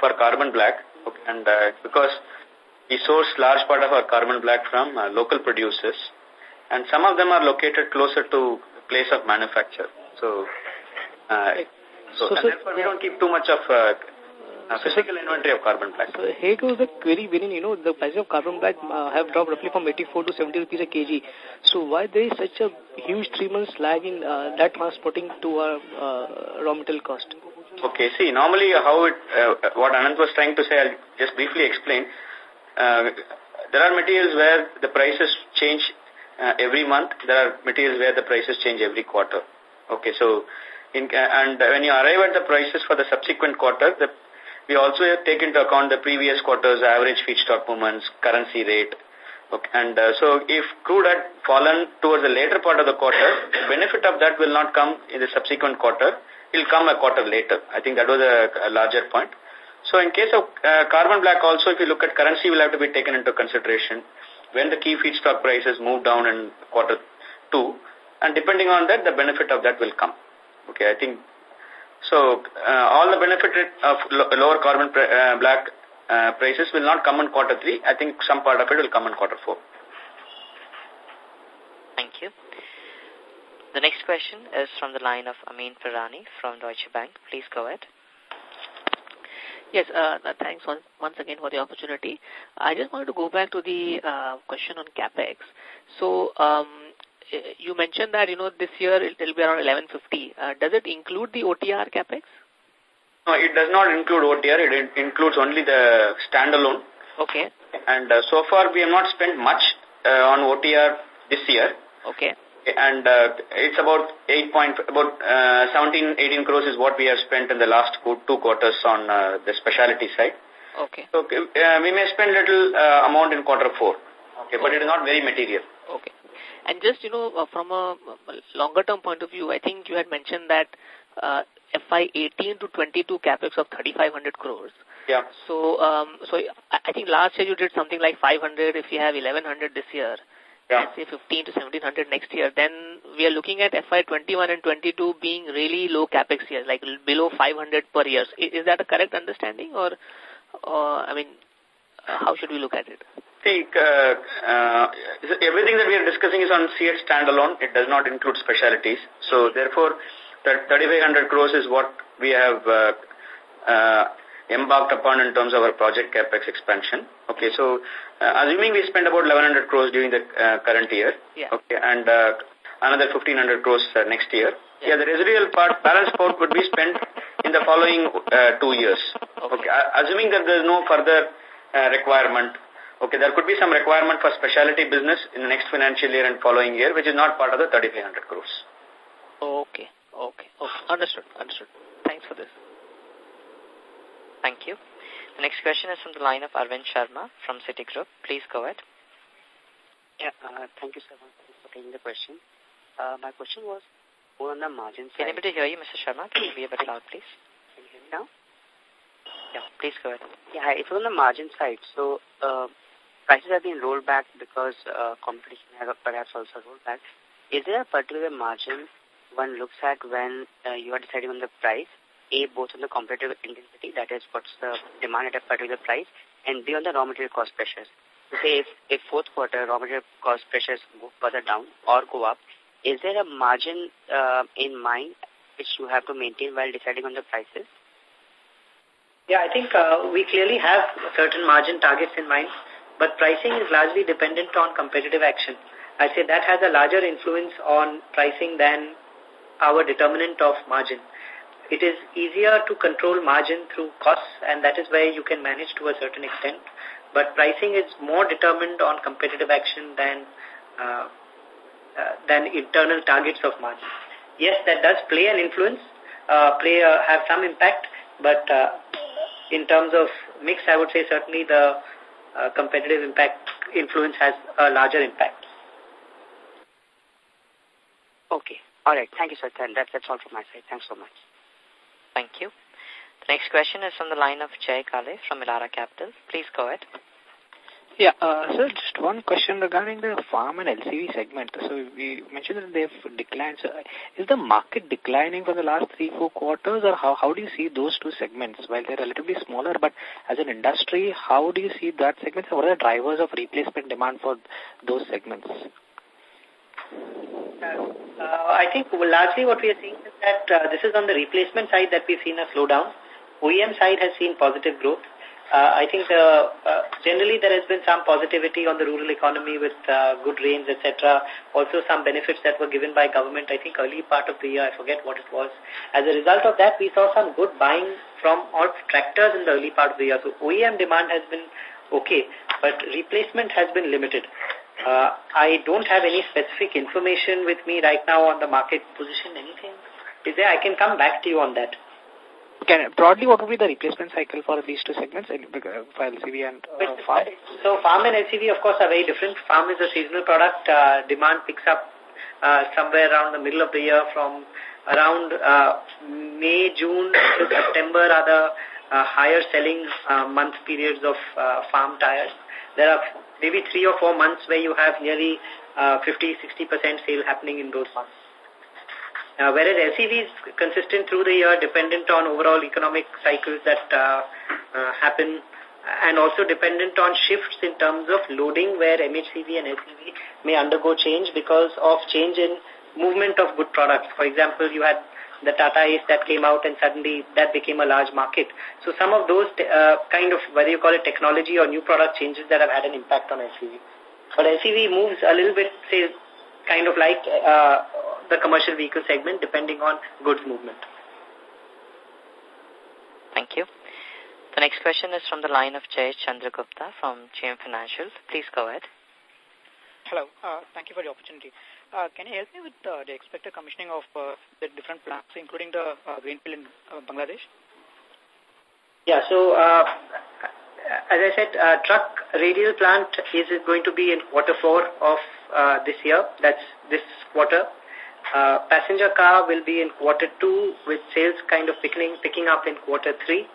for carbon black okay, and uh, because we source large part of our carbon black from uh, local producers and some of them are located closer to place of manufacture. So, uh, so, so, so therefore we don't keep too much of uh, uh, physical inventory of carbon black. So here goes the query wherein, you know, the price of carbon black uh, have dropped roughly from 84 to 70 rupees a kg. So why there is such a huge three months lag in uh, that transporting to our uh, raw material cost? Okay, see, normally how it, uh, what Anand was trying to say, I'll just briefly explain. Uh, there are materials where the prices change uh, every month. There are materials where the prices change every quarter. Okay, so in, uh, and when you arrive at the prices for the subsequent quarter, the, we also take into account the previous quarter's average feedstock movements, currency rate. Okay, and uh, so if crude had fallen towards the later part of the quarter, the benefit of that will not come in the subsequent quarter. Will come a quarter later. I think that was a, a larger point. So in case of uh, carbon black also, if you look at currency, will have to be taken into consideration when the key feedstock prices move down in quarter two. And depending on that, the benefit of that will come. Okay, I think, so uh, all the benefit of lower carbon uh, black uh, prices will not come in quarter three. I think some part of it will come in quarter four. Thank you. The next question is from the line of Amyn Pirani from Deutsche Bank. Please go ahead. Yes, uh, thanks once, once again for the opportunity. I just wanted to go back to the uh, question on CapEx. So, um, you mentioned that, you know, this year it will be around 1150. Uh, does it include the OTR CapEx? No, it does not include OTR. It includes only the standalone. Okay. And uh, so far we have not spent much uh, on OTR this year. Okay and uh, it's about 8 point, about uh, 17, 18 crores is what we have spent in the last two quarters on uh, the specialty side. Okay. So uh, we may spend little uh, amount in quarter four. Okay, but it is not very material. Okay. And just, you know, uh, from a longer term point of view, I think you had mentioned that uh, FY 18 to 22 capex of 3500 crores. Yeah. So, um, so I think last year you did something like 500 if you have 1100 this year yeah. let's say 15 to 1700 next year, then we are looking at FY 21 and 22 being really low capex years, like below 500 per year. Is, that a correct understanding or, or I mean, how should we look at it? See, uh, uh, everything that we are discussing is on CEAT standalone. It does not include specialities. So, therefore, that 3500 crores is what we have uh, uh, embarked upon in terms of our project capex expansion. Okay, so uh, assuming we spend about 1100 crores during the uh, current year, yeah. okay, and uh, another 1500 crores uh, next year, Yeah, the residual part, balance part would be spent in the following uh, two years. Okay. Assuming that there is no further uh, requirement, okay, there could be some requirement for specialty business in the next financial year and following year, which is not part of the 3500 crores. Okay, okay, okay. Understood, understood. Thanks for this. Thank you. The next question is from the line of Arvind Sharma from Citigroup. Please go ahead. Yeah, uh, thank you much for taking the question. Uh, my question was more on the margin side. Can able to hear you, Mr. Sharma? Can you be a bit loud, please? Can you hear me now? Yeah, please go ahead. Yeah, it's on the margin side. So, uh, prices have been rolled back because uh, competition has perhaps also rolled back. Is there a particular margin one looks at when uh, you are deciding on the price a, both on the competitive intensity, that is what's the demand at a particular price, and B, on the raw material cost pressures. So say if, if fourth quarter raw material cost pressures go further down or go up, is there a margin uh, in mind which you have to maintain while deciding on the prices? Yeah, I think uh, we clearly have certain margin targets in mind, but pricing is largely dependent on competitive action. I say that has a larger influence on pricing than our determinant of margin it is easier to control margin through costs and that is where you can manage to a certain extent. But pricing is more determined on competitive action than uh, uh, than internal targets of margin. Yes, that does play an influence, uh, play have some impact, but uh, in terms of mix, I would say certainly the uh, competitive impact influence has a larger impact. Okay. All right. Thank you, sir. That's, that's all from my side. Thanks so much. Thank you. The next question is from the line of Jay Kale from Elara Capital. Please go ahead. Yeah, uh, sir, just one question regarding the farm and LCV segment. So we mentioned that they've declined. So is the market declining for the last three, four quarters or how, how do you see those two segments? While they're relatively smaller, but as an industry, how do you see that segment? What are the drivers of replacement demand for those segments? Uh, I think largely what we are seeing is that uh, this is on the replacement side that we've seen a slowdown. OEM side has seen positive growth. Uh, I think uh, generally there has been some positivity on the rural economy with good rains, etc. Also some benefits that were given by government, I think early part of the year, I forget what it was. As a result of that, we saw some good buying from all tractors in the early part of the year. So OEM demand has been okay, but replacement has been limited. Uh, I don't have any specific information with me right now on the market position. Anything? Is there? I can come back to you on that. Okay, broadly, what would be the replacement cycle for these two segments, uh, for LCV and uh, farm? So, farm and LCV, of course, are very different. Farm is a seasonal product. Uh, demand picks up uh, somewhere around the middle of the year from around uh, May, June to September are the uh, higher selling uh, month periods of uh, farm tires. There are maybe three or four months where you have nearly 50-60% uh, sale happening in those months. Uh, whereas LCV is consistent through the year, dependent on overall economic cycles that uh, uh, happen and also dependent on shifts in terms of loading where MHCV and LCV may undergo change because of change in movement of good products. For example, you had the Tata Ace that came out and suddenly that became a large market. So some of those uh, kind of, whether you call it technology or new product changes that have had an impact on LCV. But LCV moves a little bit, say, kind of like uh, the commercial vehicle segment depending on goods movement. Thank you. The next question is from the line of Jay Chandragupta from JM Financial. Please go ahead. Hello. Uh, thank you for the opportunity. Uh, can you help me with uh, the expected commissioning of uh, the different plants, including the uh, greenfield in uh, Bangladesh? Yeah, so uh, as I said, uh, truck radial plant is going to be in quarter four of uh, this year. That's this quarter. Uh, passenger car will be in quarter two with sales kind of picking, picking up in quarter three.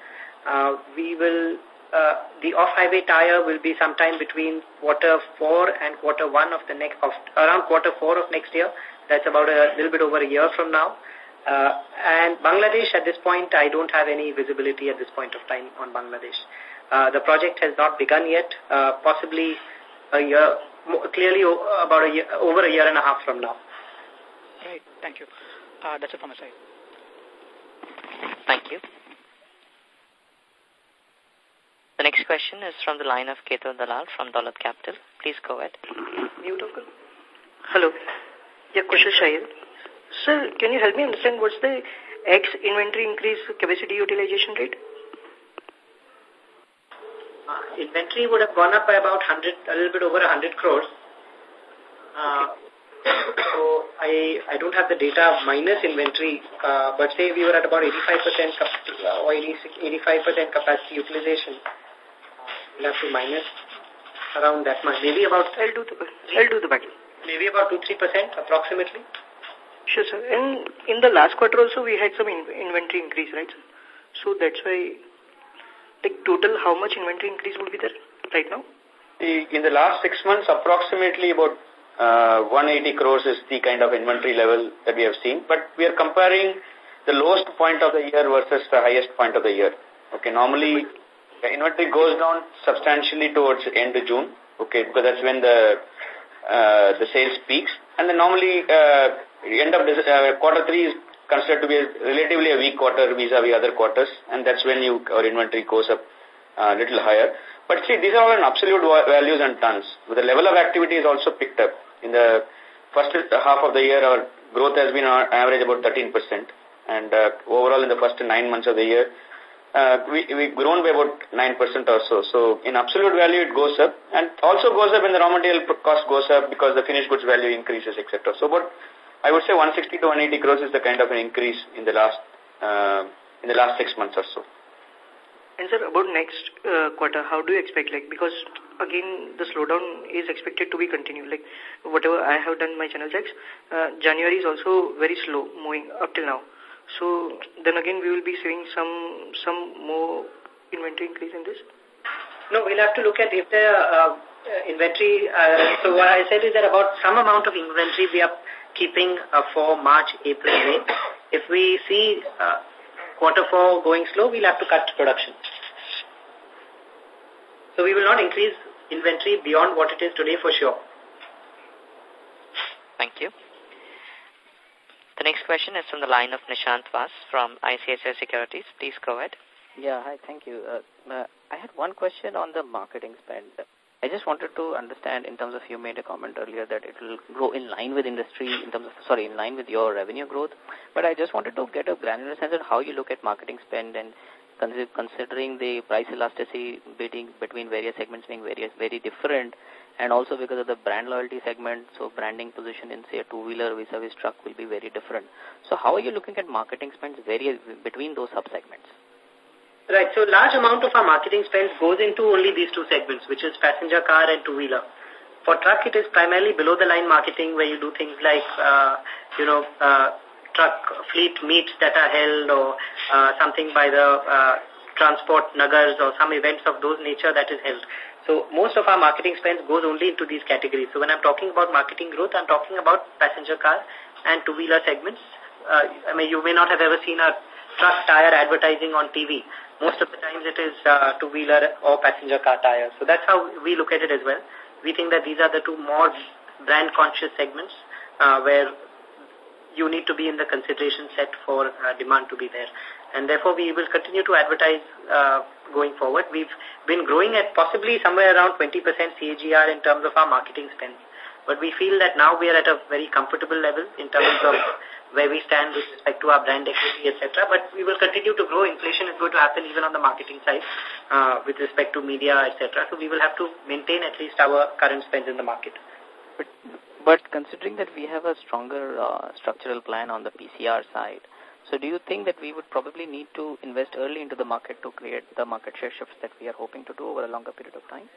Uh, we will uh, the off-highway tire will be sometime between quarter four and quarter one of the next, of around quarter four of next year. That's about a little bit over a year from now. Uh, and Bangladesh, at this point, I don't have any visibility at this point of time on Bangladesh. Uh, the project has not begun yet, uh, possibly a year, clearly about a year, over a year and a half from now. Right, thank you. Uh, that's it from my side. Thank you. The next question is from the line of Ketu Dalal from Dolat Capital. Please go ahead. Hello. Yeah, question Shahid. Sir, can you help me understand what's the X inventory increase capacity utilization rate? Uh, inventory would have gone up by about 100, a little bit over 100 crores. Uh, so I I don't have the data minus inventory, uh, but say we were at about 85% uh, or 85% capacity utilization. We'll have to minus around that much. Maybe about... I'll do the, I'll do the back. Maybe about 2-3% approximately. Sure, sir. And in the last quarter also we had some in inventory increase, right? Sir? So that's why, like total, how much inventory increase would be there right now? In the last six months, approximately about uh, 180 crores is the kind of inventory level that we have seen. But we are comparing the lowest point of the year versus the highest point of the year. Okay, normally the inventory goes down substantially towards end of June. Okay, because that's when the uh, the sales peaks. And then normally uh, end of uh, quarter three is considered to be a, relatively a weak quarter vis-a-vis -vis other quarters, and that's when you our inventory goes up a uh, little higher. But see, these are all in absolute values and tons. The level of activity is also picked up. In the first half of the year, our growth has been on average about 13%. And uh, overall, in the first nine months of the year, uh, we, we've grown by about 9% or so. So in absolute value, it goes up. And also goes up when the raw material cost goes up because the finished goods value increases, etc. So about, I would say 160 to 180 crores is the kind of an increase in the last, uh, in the last six months or so. And sir, about next uh, quarter, how do you expect, like, because again, the slowdown is expected to be continued. Like, whatever I have done my channel checks, uh, January is also very slow moving up till now. So, then again, we will be seeing some, some more inventory increase in this? No, we'll have to look at if the uh, inventory, uh, so what I said is that about some amount of inventory we are keeping uh, for March, April, May. If we see quarter four going slow, we'll have to cut production. So we will not increase inventory beyond what it is today for sure. Thank you. The next question is from the line of Nishant Vass from ICICI Securities. Please go ahead. Yeah, hi, thank you. Uh, uh, I had one question on the marketing spend. I just wanted to understand in terms of you made a comment earlier that it will grow in line with industry in terms of, sorry, in line with your revenue growth. But I just wanted to get a granular sense of how you look at marketing spend and considering the price elasticity between, between various segments being various, very different and also because of the brand loyalty segment, so branding position in say a two-wheeler vis-a-vis truck will be very different. So how are you looking at marketing spends between those sub-segments? Right. So large amount of our marketing spend goes into only these two segments, which is passenger car and two-wheeler. For truck, it is primarily below-the-line marketing where you do things like, uh, you know, uh, truck fleet meets that are held or uh, something by the uh, transport nagars or some events of those nature that is held. So most of our marketing spend goes only into these categories. So when I'm talking about marketing growth, I'm talking about passenger car and two-wheeler segments. Uh, I mean, you may not have ever seen a truck tire advertising on TV, most of the times it is uh, two-wheeler or passenger car tires. So that's how we look at it as well. We think that these are the two more brand-conscious segments uh, where you need to be in the consideration set for uh, demand to be there. And therefore, we will continue to advertise uh, going forward. We've been growing at possibly somewhere around 20% CAGR in terms of our marketing spend. But we feel that now we are at a very comfortable level in terms of where we stand with respect to our brand equity, etc. But we will continue to grow. Inflation is going to happen even on the marketing side uh, with respect to media, etc. So we will have to maintain at least our current spend in the market. But, but considering that we have a stronger uh, structural plan on the PCR side, so do you think that we would probably need to invest early into the market to create the market share shifts that we are hoping to do over a longer period of time?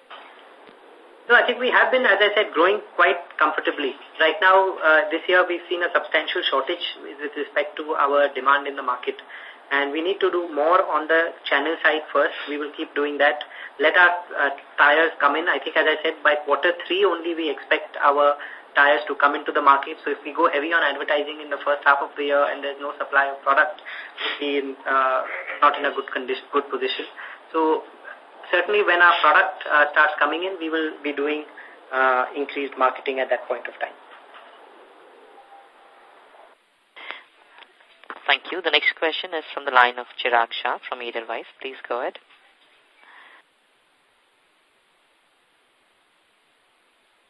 No, I think we have been, as I said, growing quite comfortably. Right now, uh, this year we've seen a substantial shortage with respect to our demand in the market. And we need to do more on the channel side first. We will keep doing that. Let our uh, tires come in. I think, as I said, by quarter three only we expect our tires to come into the market. So if we go heavy on advertising in the first half of the year and there's no supply of product, we'll be uh, not in a good condition, good position. So certainly when our product uh, starts coming in, we will be doing uh, increased marketing at that point of time. Thank you. The next question is from the line of Chirag Shah from Edelweiss. Please go ahead.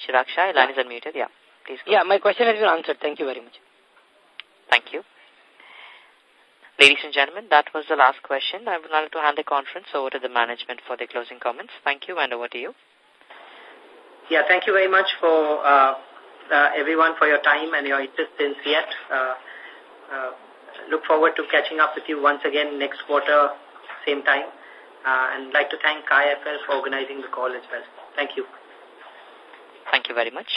Chirag Shah, your line is unmuted. Yeah, please Yeah, my question has been answered. Thank you very much. Thank you. Ladies and gentlemen, that was the last question. I would like to hand the conference over to the management for the closing comments. Thank you and over to you. Yeah, thank you very much for uh, uh, everyone for your time and your interest in CEAT. Uh, uh, look forward to catching up with you once again next quarter, same time. Uh, and like to thank IIFL for organizing the call as well. Thank you. Thank you very much.